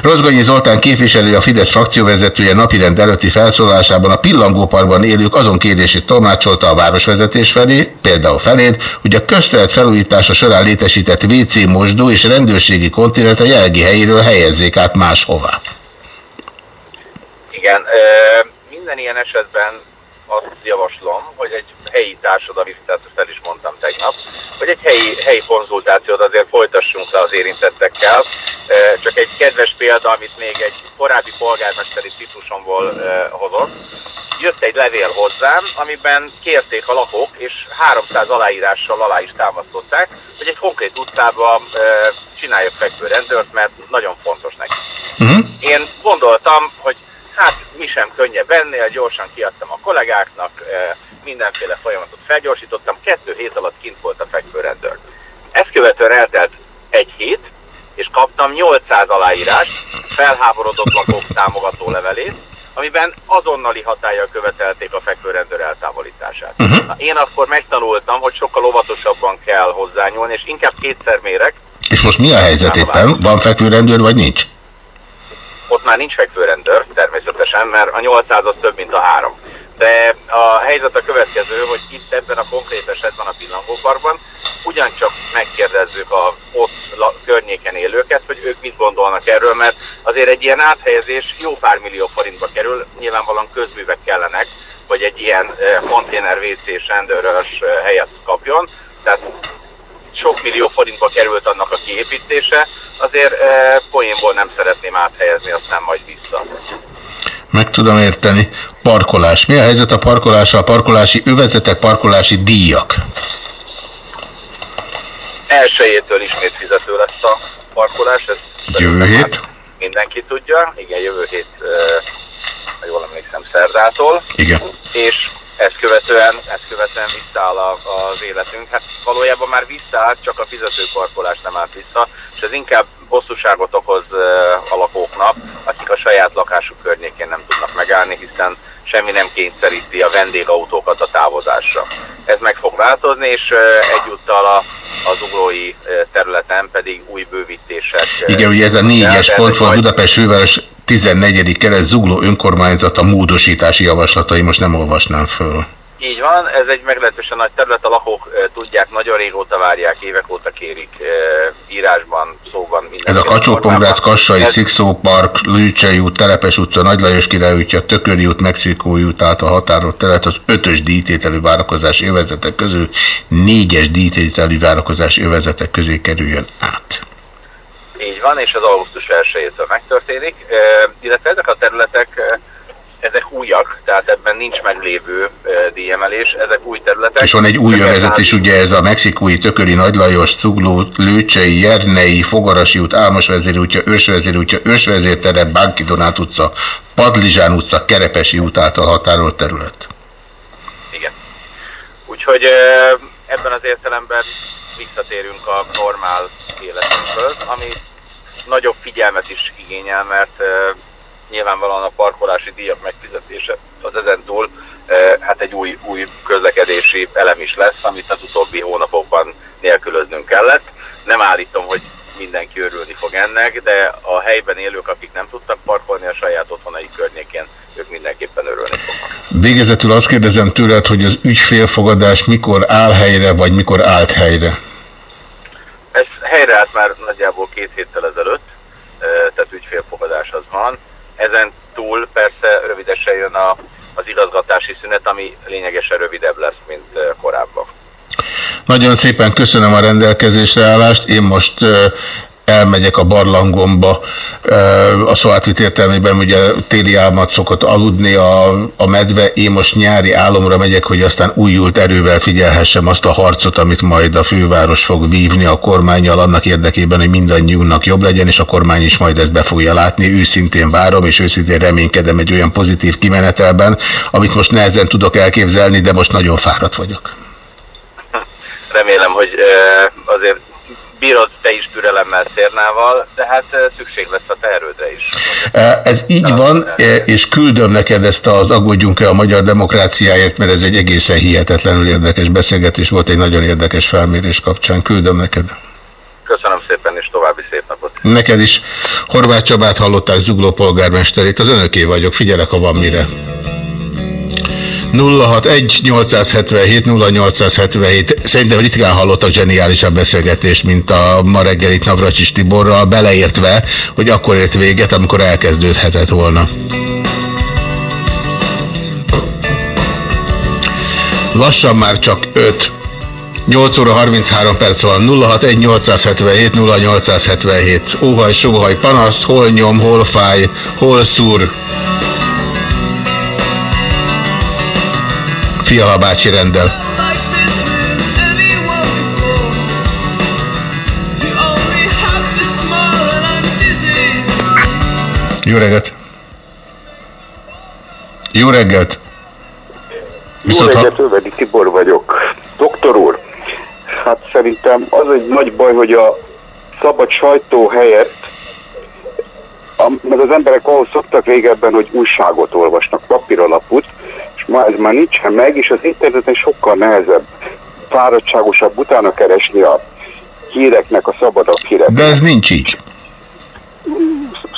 Rozgonyi Zoltán képviselő, a Fidesz frakcióvezetője napirend előtti felszólásában a pillangóparkban élők azon kérdését tolmácsolta a városvezetés felé, például feléd, hogy a köztelet felújítása során létesített WC mosdó és rendőrségi konténert a jelenlegi helyéről helyezzék át máshová. Igen, ö, minden ilyen esetben azt javaslom, hogy egy helyi társadalmi, tehát ezt el is mondtam tegnap, hogy egy helyi, helyi konzultációt azért folytassunk le az érintettekkel. Csak egy kedves példa, amit még egy korábbi polgármesteri citusomból ö, hozott. Jött egy levél hozzám, amiben kérték a lakók, és 300 aláírással alá is támasztották, hogy egy konkrét utcában ö, csináljak fekvőrendőrt, mert nagyon fontos neki. Én gondoltam, hogy hát mi sem könnyebb ennél, gyorsan kiadtam a kollégáknak, eh, mindenféle folyamatot felgyorsítottam, kettő hét alatt kint volt a fekvőrendőr. Ezt követően eltelt egy hét, és kaptam 800 aláírás, felháborodott lakók támogató levelét, amiben azonnali hatállyal követelték a fekvőrendőr eltávolítását. Na, én akkor megtanultam, hogy sokkal óvatosabban kell hozzányúlni, és inkább kétszer mérek, És most mi a helyzet éppen? Van fekvőrendőr, vagy nincs? Ott már nincs fekvőrendőr, természetesen, mert a 800 az több, mint a három. De a helyzet a következő, hogy itt ebben a konkrét esetben a pillangóparkban ugyancsak megkérdezzük a ott környéken élőket, hogy ők mit gondolnak erről, mert azért egy ilyen áthelyezés jó pár millió forintba kerül, nyilvánvalóan közművek kellenek, hogy egy ilyen eh, konténer WC-s rendőrös eh, helyet kapjon, tehát sok millió forintba került annak a kiépítése, azért eh, poénból nem szeretném áthelyezni, aztán majd vissza. Meg tudom érteni. Parkolás. Mi a helyzet a parkolással? Parkolási övezetek, parkolási díjak. Elsőjétől ismét fizető lesz a parkolás, ez Jövő hét. mindenki tudja. Igen, jövő hét, ö, ha jól emlékszem, szerdától. Igen. És ezt követően, ezt követően visszaáll a, az életünk. Hát valójában már visszaállt, csak a fizetőparkolás nem állt vissza, és ez inkább bosszúságot okoz a lakóknak, akik a saját lakásuk környékén nem tudnak megállni, hiszen semmi nem kényszeríti a vendégautókat a távozásra. Ez meg fog változni, és egyúttal a, az uglói ö, területen pedig új bővítések. Igen, ugye ez a négyes pont volt Budapest főváros 14. kelet zugló önkormányzata módosítási javaslatai, most nem olvasnám föl. Így van, ez egy meglehetősen nagy terület, a lakók ö, tudják, nagyon régóta várják, évek óta kérik ö, írásban, szóban minden. Ez a Kacsó-Pongrác, Kassai, Szikszó Park, Lőcsei út, Telepes utca, Nagy Lajos Király útja, Tököli út, Mexikói út által határolt terület az ötös díjtételű várakozás övezetek közül négyes díjtételű várakozás övezetek közé kerüljön át. Így van, és az augusztus 1-től megtörténik, illetve ezek a területek, ezek újak, tehát ebben nincs meglévő díjemelés, ezek új területek. És van egy új Ezeket övezet át- is, ugye ez a Mexikói, Tököli, Nagy Lajos, Cugló, Lőcsei, Jernei, Fogarasi út, Álmos vezér útja, Ősvezér útja, Ősvezértere, Bánki Donát utca, Padlizsán utca, Kerepesi út által határolt terület. Igen. Úgyhogy ebben az értelemben visszatérünk a normál életünkhöz, ami nagyobb figyelmet is igényel, mert nyilvánvalóan a parkolási díjak megfizetése az ezen túl ö, hát egy új, új közlekedési elem is lesz, amit az utóbbi hónapokban nélkülöznünk kellett. Nem állítom, hogy mindenki örülni fog ennek, de a helyben élők, akik nem tudtak parkolni a saját otthonai környékén, ők mindenképpen örülni fognak. Végezetül azt kérdezem tőled, hogy az ügyfélfogadás mikor áll helyre, vagy mikor állt helyre? Ez helyreállt már nagyjából két héttel ezelőtt, tehát ügyfélfogadás az van. Ezen túl persze rövidesen jön a, az igazgatási szünet, ami lényegesen rövidebb lesz, mint korábban. Nagyon szépen köszönöm a rendelkezésre állást. Én most elmegyek a barlangomba, a szó átvit értelmében ugye téli álmat szokott aludni a, a medve, én most nyári álomra megyek, hogy aztán újult erővel figyelhessem azt a harcot, amit majd a főváros fog vívni a kormányjal annak érdekében, hogy mindannyiunknak jobb legyen, és a kormány is majd ezt be fogja látni. Őszintén várom, és őszintén reménykedem egy olyan pozitív kimenetelben, amit most nehezen tudok elképzelni, de most nagyon fáradt vagyok. Remélem, hogy azért bírod te is türelemmel Szérnával, de hát szükség lesz a te erődre is. Ez így van, e, és küldöm neked ezt az aggódjunk-e a magyar demokráciáért, mert ez egy egészen hihetetlenül érdekes beszélgetés volt, egy nagyon érdekes felmérés kapcsán. Küldöm neked. Köszönöm szépen, és további szép napot. Neked is. Horváth Csabát hallották Zugló polgármesterét. Az önöké vagyok, figyelek, ha van mire. 061 877 0877 Szerintem ritkán hallottak zseniálisabb beszélgetést, mint a ma reggelit Navracsis Tiborral, beleértve, hogy akkor ért véget, amikor elkezdődhetett volna. Lassan már csak 5. 8 óra 33 perc van, 061 877 0877. Óhaj, sóhaj, panasz, hol nyom, hol fáj, hol szúr. Fiala bácsi rendel. Jó reggelt! Jó reggelt! Viszont Jó ha... reggelt, Övedi Tibor vagyok. Doktor úr, hát szerintem az egy nagy baj, hogy a szabad sajtó helyett, meg az emberek ahhoz szoktak régebben, hogy újságot olvasnak, papíralapút, és ma ez már nincsen meg, és az interneten sokkal nehezebb, fáradtságosabb utána keresni a híreknek, a szabadabb hírek. De ez nincs így.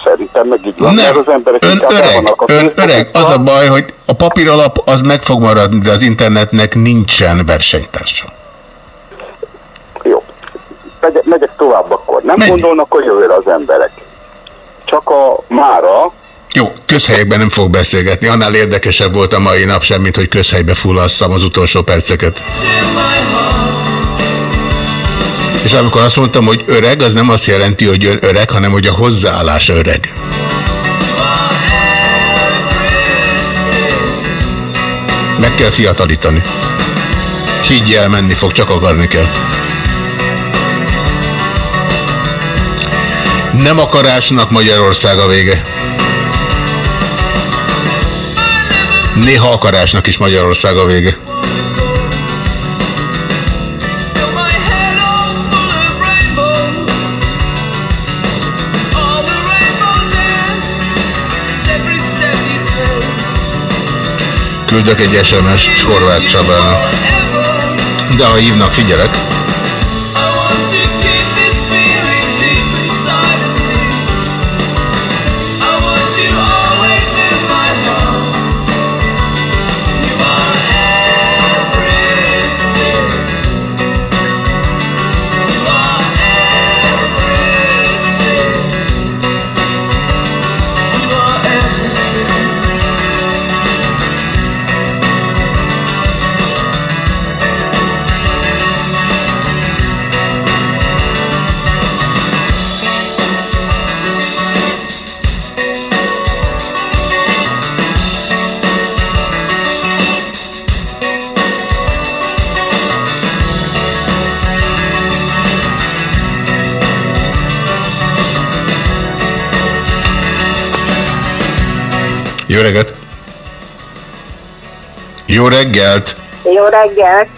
Szerintem meg így van, Nem, mert az emberek ön öreg, vannak a ön öreg. Az a baj, hogy a papíralap az meg fog maradni, de az internetnek nincsen versenytársa. megyek, megyek tovább akkor. Nem Menj. gondolnak a jövőre az emberek. Csak a mára, Jó, közhelyekben nem fog beszélgetni. Annál érdekesebb volt a mai nap sem, mint hogy közhelybe fullasszam az utolsó perceket. És amikor azt mondtam, hogy öreg, az nem azt jelenti, hogy ön öreg, hanem hogy a hozzáállás öreg. Meg kell fiatalítani. Higgyel, menni fog, csak akarni kell. Nem akarásnak Magyarország a vége. Néha akarásnak is Magyarország a vége. Küldök egy SMS-t Horváth Csabának. De ha hívnak, figyelek. Jó reggelt! Jó reggelt! Jó reggelt!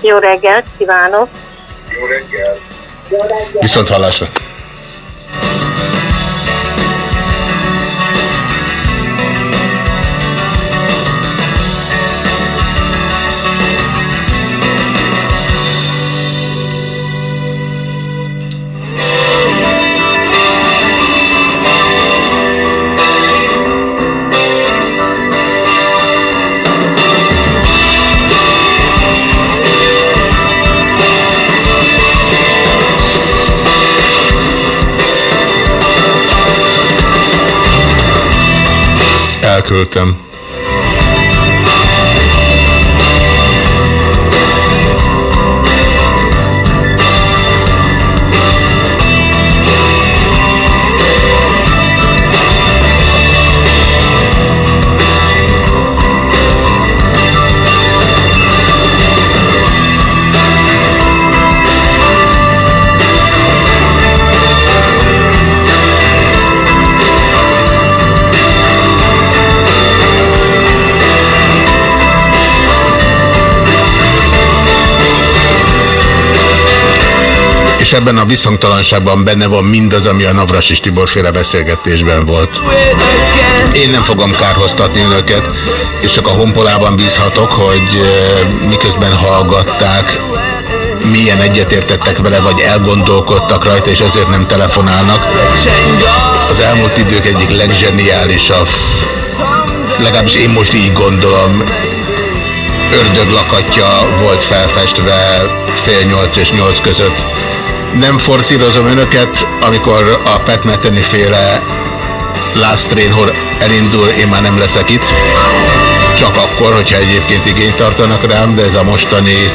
Jó reggelt kívánok! Viszont hallásra! Elküldtem. És ebben a visszhangtalanságban benne van mindaz, ami a Navras és Tibor féle beszélgetésben volt. Én nem fogom kárhoztatni önöket, és csak a honpolában bízhatok, hogy miközben hallgatták, milyen egyetértettek vele, vagy elgondolkodtak rajta, és ezért nem telefonálnak. Az elmúlt idők egyik legzseniálisabb, legalábbis én most így gondolom, ördöglakatja volt felfestve fél nyolc és nyolc között. Nem forszírozom önöket, amikor a Pat Metheny féle Last Train elindul, én már nem leszek itt. Csak akkor, hogyha egyébként igényt tartanak rám, de ez a mostani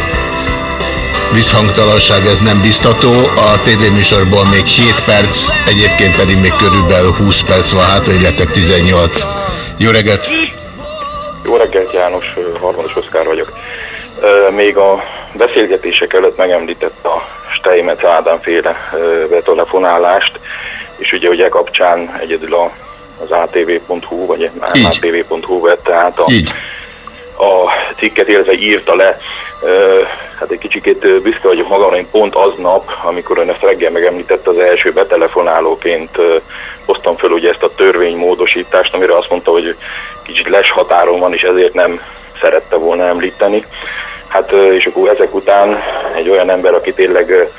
visszhangtalanság, ez nem biztató. A tévéműsorból még 7 perc, egyébként pedig még körülbelül 20 perc van hátra, illetve 18. Jó reggelt! Jó reggelt, János, harmados Oszkár vagyok. Még a beszélgetések előtt megemlített Steinmetz Ádám féle betelefonálást, és ugye ugye kapcsán egyedül a, az atv.hu, vagy atv.hu vette át a, Így. a cikket, illetve írta le. Hát egy kicsikét büszke vagyok magamra, én pont aznap, amikor ön ezt reggel megemlítette, az első betelefonálóként hoztam föl ugye ezt a törvénymódosítást, amire azt mondta, hogy kicsit les határon van, és ezért nem szerette volna említeni. Hát és akkor ezek után egy olyan ember, aki tényleg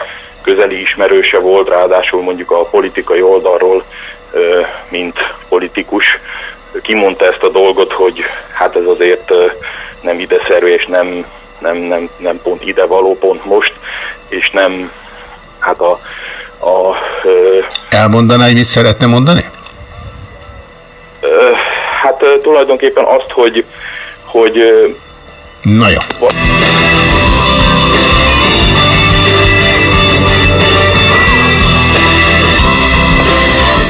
közeli ismerőse volt, ráadásul mondjuk a politikai oldalról, mint politikus, kimondta ezt a dolgot, hogy hát ez azért nem ideszerű, és nem, nem, nem, nem pont ide való, pont most, és nem hát a, a Elmondaná, hogy mit szeretne mondani? hát tulajdonképpen azt, hogy, hogy Na jó.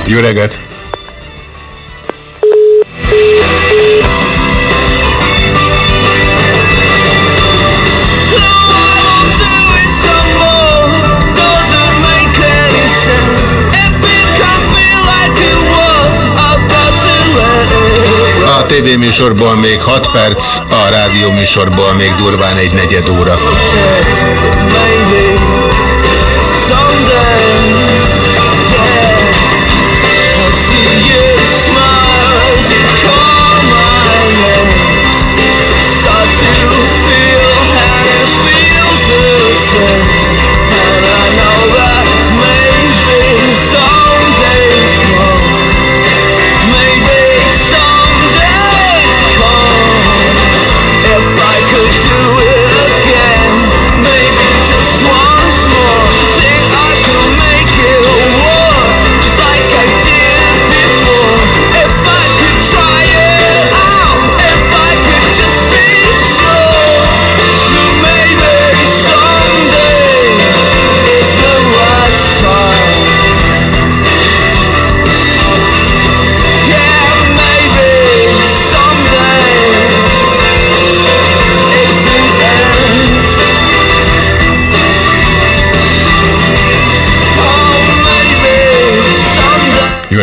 Jó reggelt! Van még 6 perc, a rádió műsorból még durván egy negyed óra.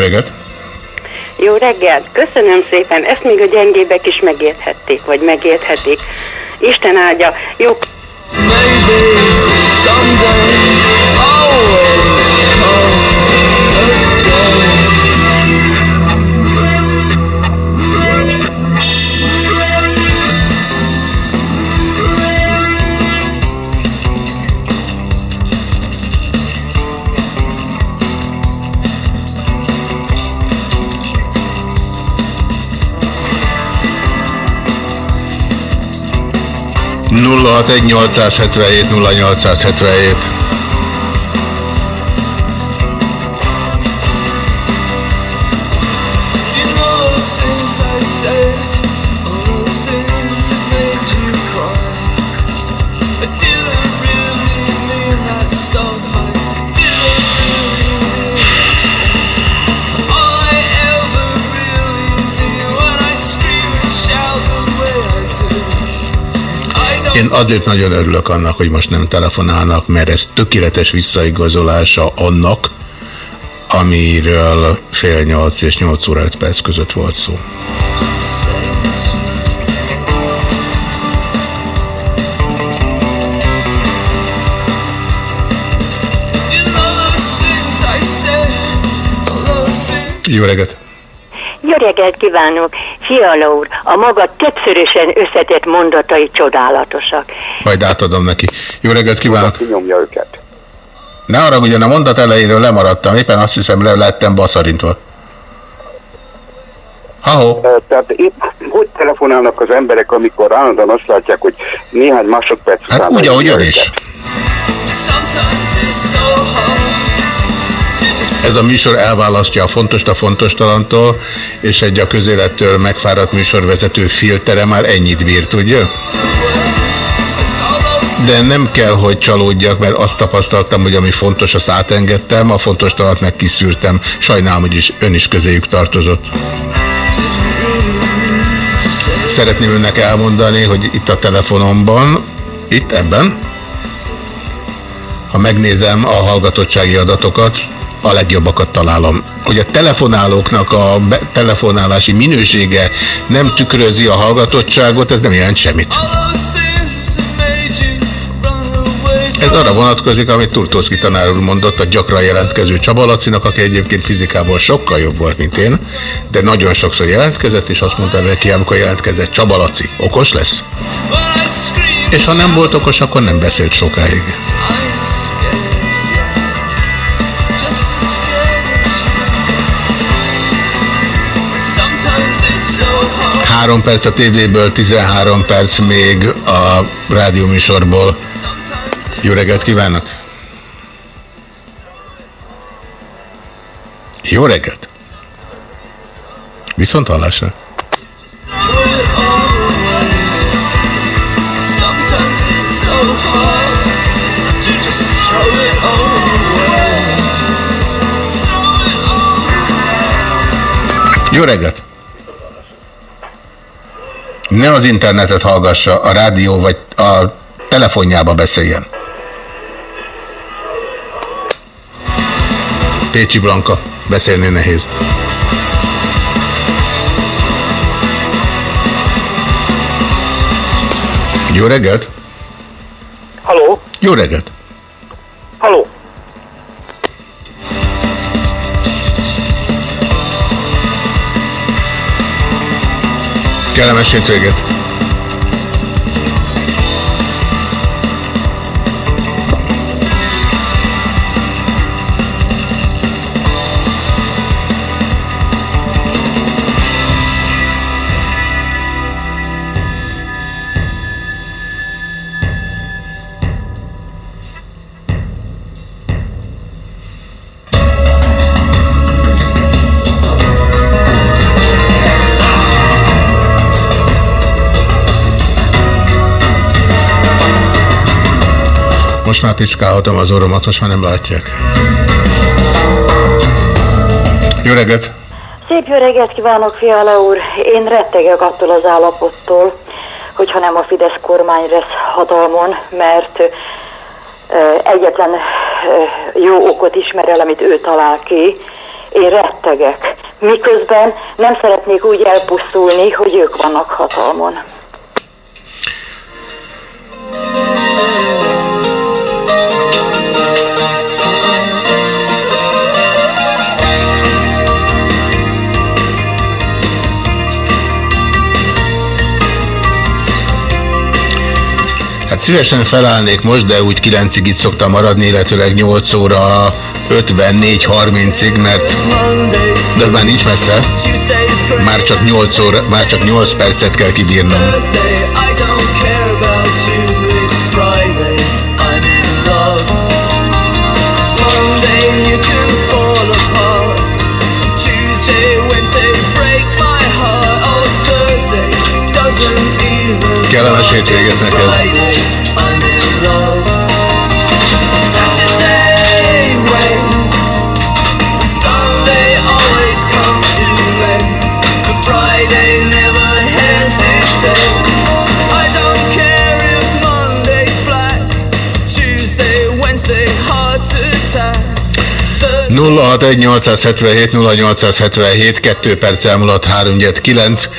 Reggelt! Jó reggelt! Köszönöm szépen, ezt még a gyengébek is megérthették, vagy megérthetik. Isten áldja, jó Maybe 061 877 0877. Én azért nagyon örülök annak, hogy most nem telefonálnak, mert ez tökéletes visszaigazolása annak, amiről fél nyolc és nyolc óra öt perc között volt szó. Jó reggelt! Jó reggelt kívánok! Fiala úr, a maga többszörösen összetett mondatai csodálatosak. Majd átadom neki. Jó reggelt kívánok! Kinyomja őket. Ne arra, ugyan a mondat elejéről lemaradtam, éppen azt hiszem le lettem baszarintva. Ha-ho. Ö, Tehát épp hogy telefonálnak az emberek, amikor állandóan azt látják, hogy néhány másodperc Hát úgy, ahogy ön is. Sometimes it's so hard Ez a műsor elválasztja a fontos a fontostalantól, és egy a közélettől megfáradt műsorvezető filtere már ennyit bír, tudja? De nem kell, hogy csalódjak, mert azt tapasztaltam, hogy ami fontos, azt átengedtem, a fontos talant meg kiszűrtem. Sajnálom, hogy is ön is közéjük tartozott. Szeretném önnek elmondani, hogy itt a telefonomban, itt ebben, ha megnézem a hallgatottsági adatokat, a legjobbakat találom. Hogy a telefonálóknak a telefonálási minősége nem tükrözi a hallgatottságot, ez nem jelent semmit. Ez arra vonatkozik, amit Turtószki tanár úr mondott a gyakran jelentkező Csaba Lacinak, aki egyébként fizikából sokkal jobb volt, mint én, de nagyon sokszor jelentkezett, és azt mondta neki, amikor jelentkezett Csaba Laci, okos lesz? És ha nem volt okos, akkor nem beszélt sokáig. 13 perc a tévéből, 13 perc még a rádióműsorból. Jó reggelt kívánok! Jó reggelt! Viszont hallásra! Jó reggelt! ne az internetet hallgassa, a rádió vagy a telefonjába beszéljen. Pécsi Blanka, beszélni nehéz. Jó reggelt! Halló! Jó reggelt! Halló! Kellemes hétvégét! Most már piszkálhatom az orromat, most már nem látják. Jó reggelt! Szép jó reggelt kívánok, Fiala úr! Én rettegek attól az állapottól, hogyha nem a Fidesz kormány lesz hatalmon, mert egyetlen jó okot ismer el, amit ő talál ki. Én rettegek. Miközben nem szeretnék úgy elpusztulni, hogy ők vannak hatalmon. Szívesen felállnék most, de úgy 9-ig itt szoktam maradni, illetőleg 8 óra 54-30-ig, mert de már nincs messze. Már csak 8 óra, már csak 8 percet kell kibírnom. 061 0877 2 perc elmúlott 3 9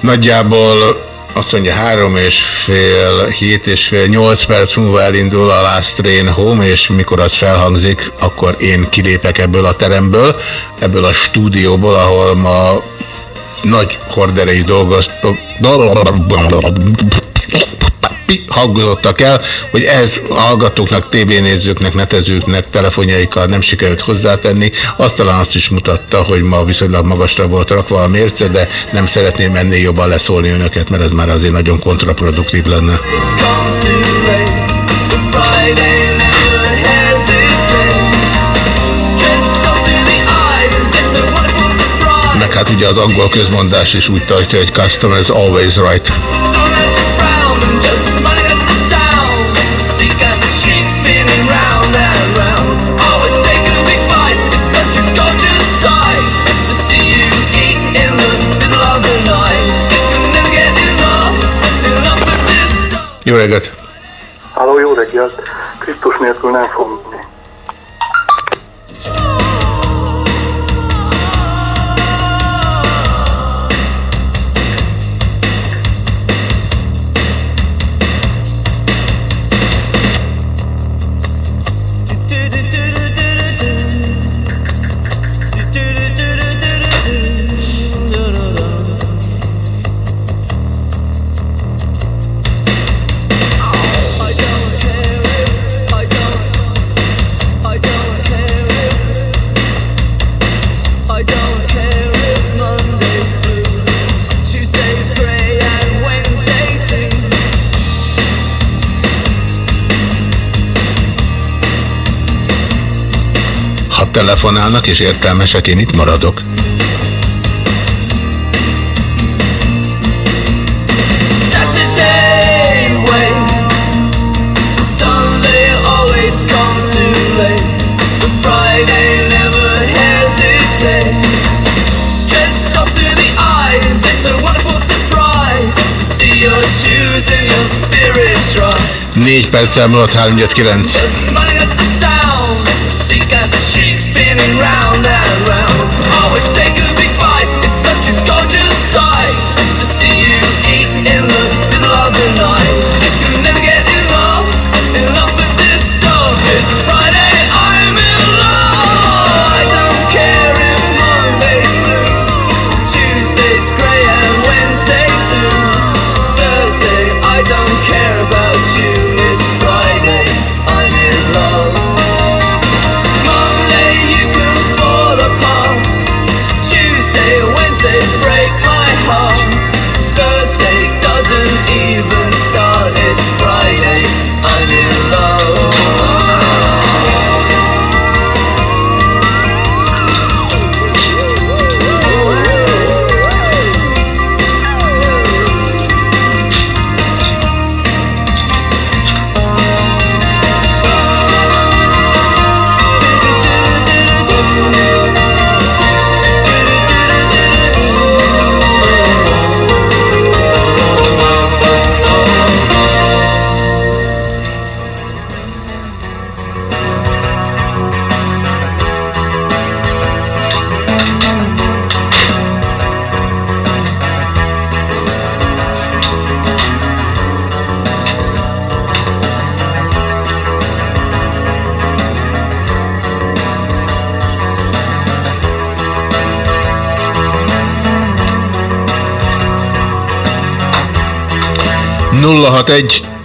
Nagyjából azt mondja három és fél, hét és fél, nyolc perc múlva elindul a Last Train Home, és mikor az felhangzik, akkor én kilépek ebből a teremből, ebből a stúdióból, ahol ma nagy horderei dolgoztak, hangozottak el, hogy ez a hallgatóknak, tévénézőknek, netezőknek telefonjaikkal nem sikerült hozzátenni. Azt talán azt is mutatta, hogy ma viszonylag magasra volt rakva a mérce, de nem szeretném ennél jobban leszólni önöket, mert ez már azért nagyon kontraproduktív lenne. Meg hát ugye az angol közmondás is úgy tartja, hogy customer is always right. Reggelt! Háló, jó reggelt! Krisztus nélkül nem fog telefonálnak és értelmesek, én itt maradok. Négy perc elmúlott 3 9.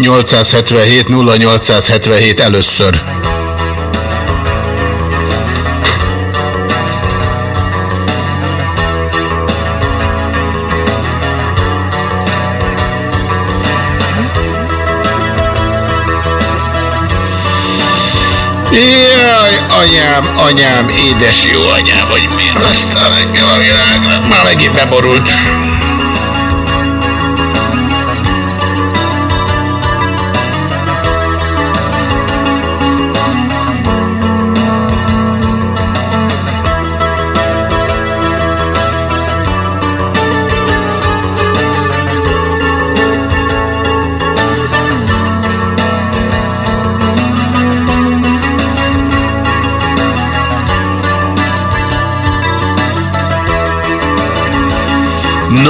877 0877 először. Jaj, anyám, anyám, édes jó anyám, hogy miért hoztál engem a világra. Már megint beborult.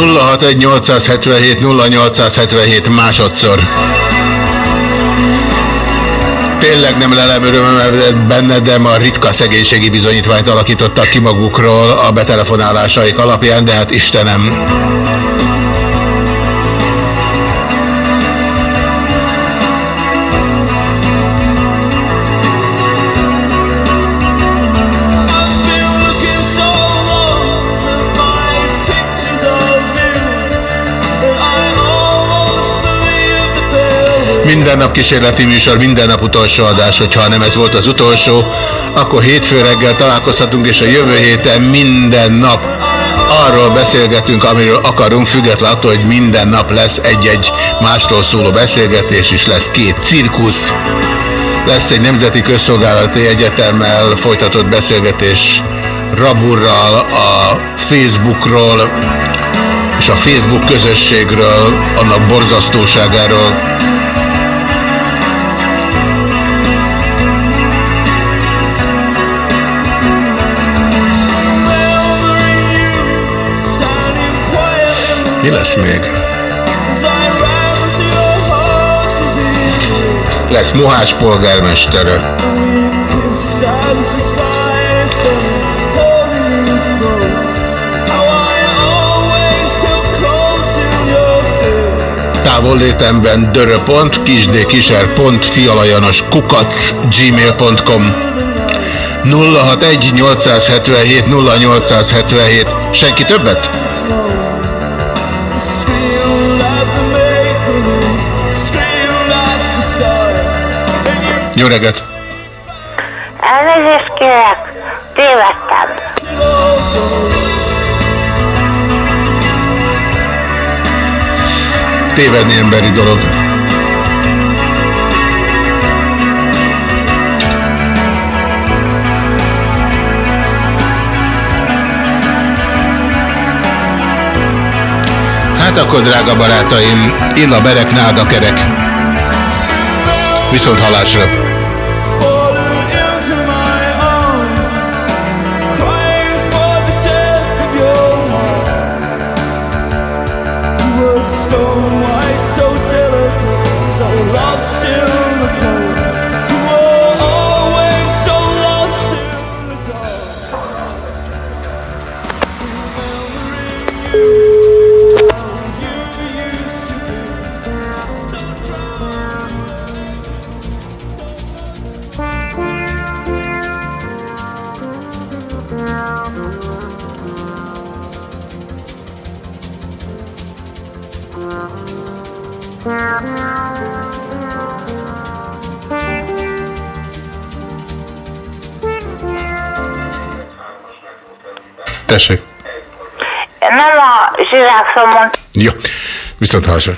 Nulla hat egy 877 0877 másodszor. Tényleg nem lelem örömömet benne, de ma ritka szegénységi bizonyítványt alakítottak ki magukról a betelefonálásaik alapján, de hát Istenem. Minden nap kísérleti műsor, minden nap utolsó adás, hogyha nem ez volt az utolsó, akkor hétfő reggel találkozhatunk, és a jövő héten minden nap arról beszélgetünk, amiről akarunk, független attól, hogy minden nap lesz egy-egy mástól szóló beszélgetés, és lesz két cirkusz, lesz egy Nemzeti Közszolgálati Egyetemmel folytatott beszélgetés Raburral, a Facebookról, és a Facebook közösségről, annak borzasztóságáról. Mi lesz még? Lesz Mohács polgármestere. távollétemben dörö.kisdkiser.fialajanos kisdkiser.fialajanos kukac gmail.com 061 877 0877 Senki többet? Jó reggelt! Elnézést kérek, tévedtem. Tévedni emberi dolog. Hát akkor, drága barátaim, illa berek, náda kerek. Viszont halásra. Viszont.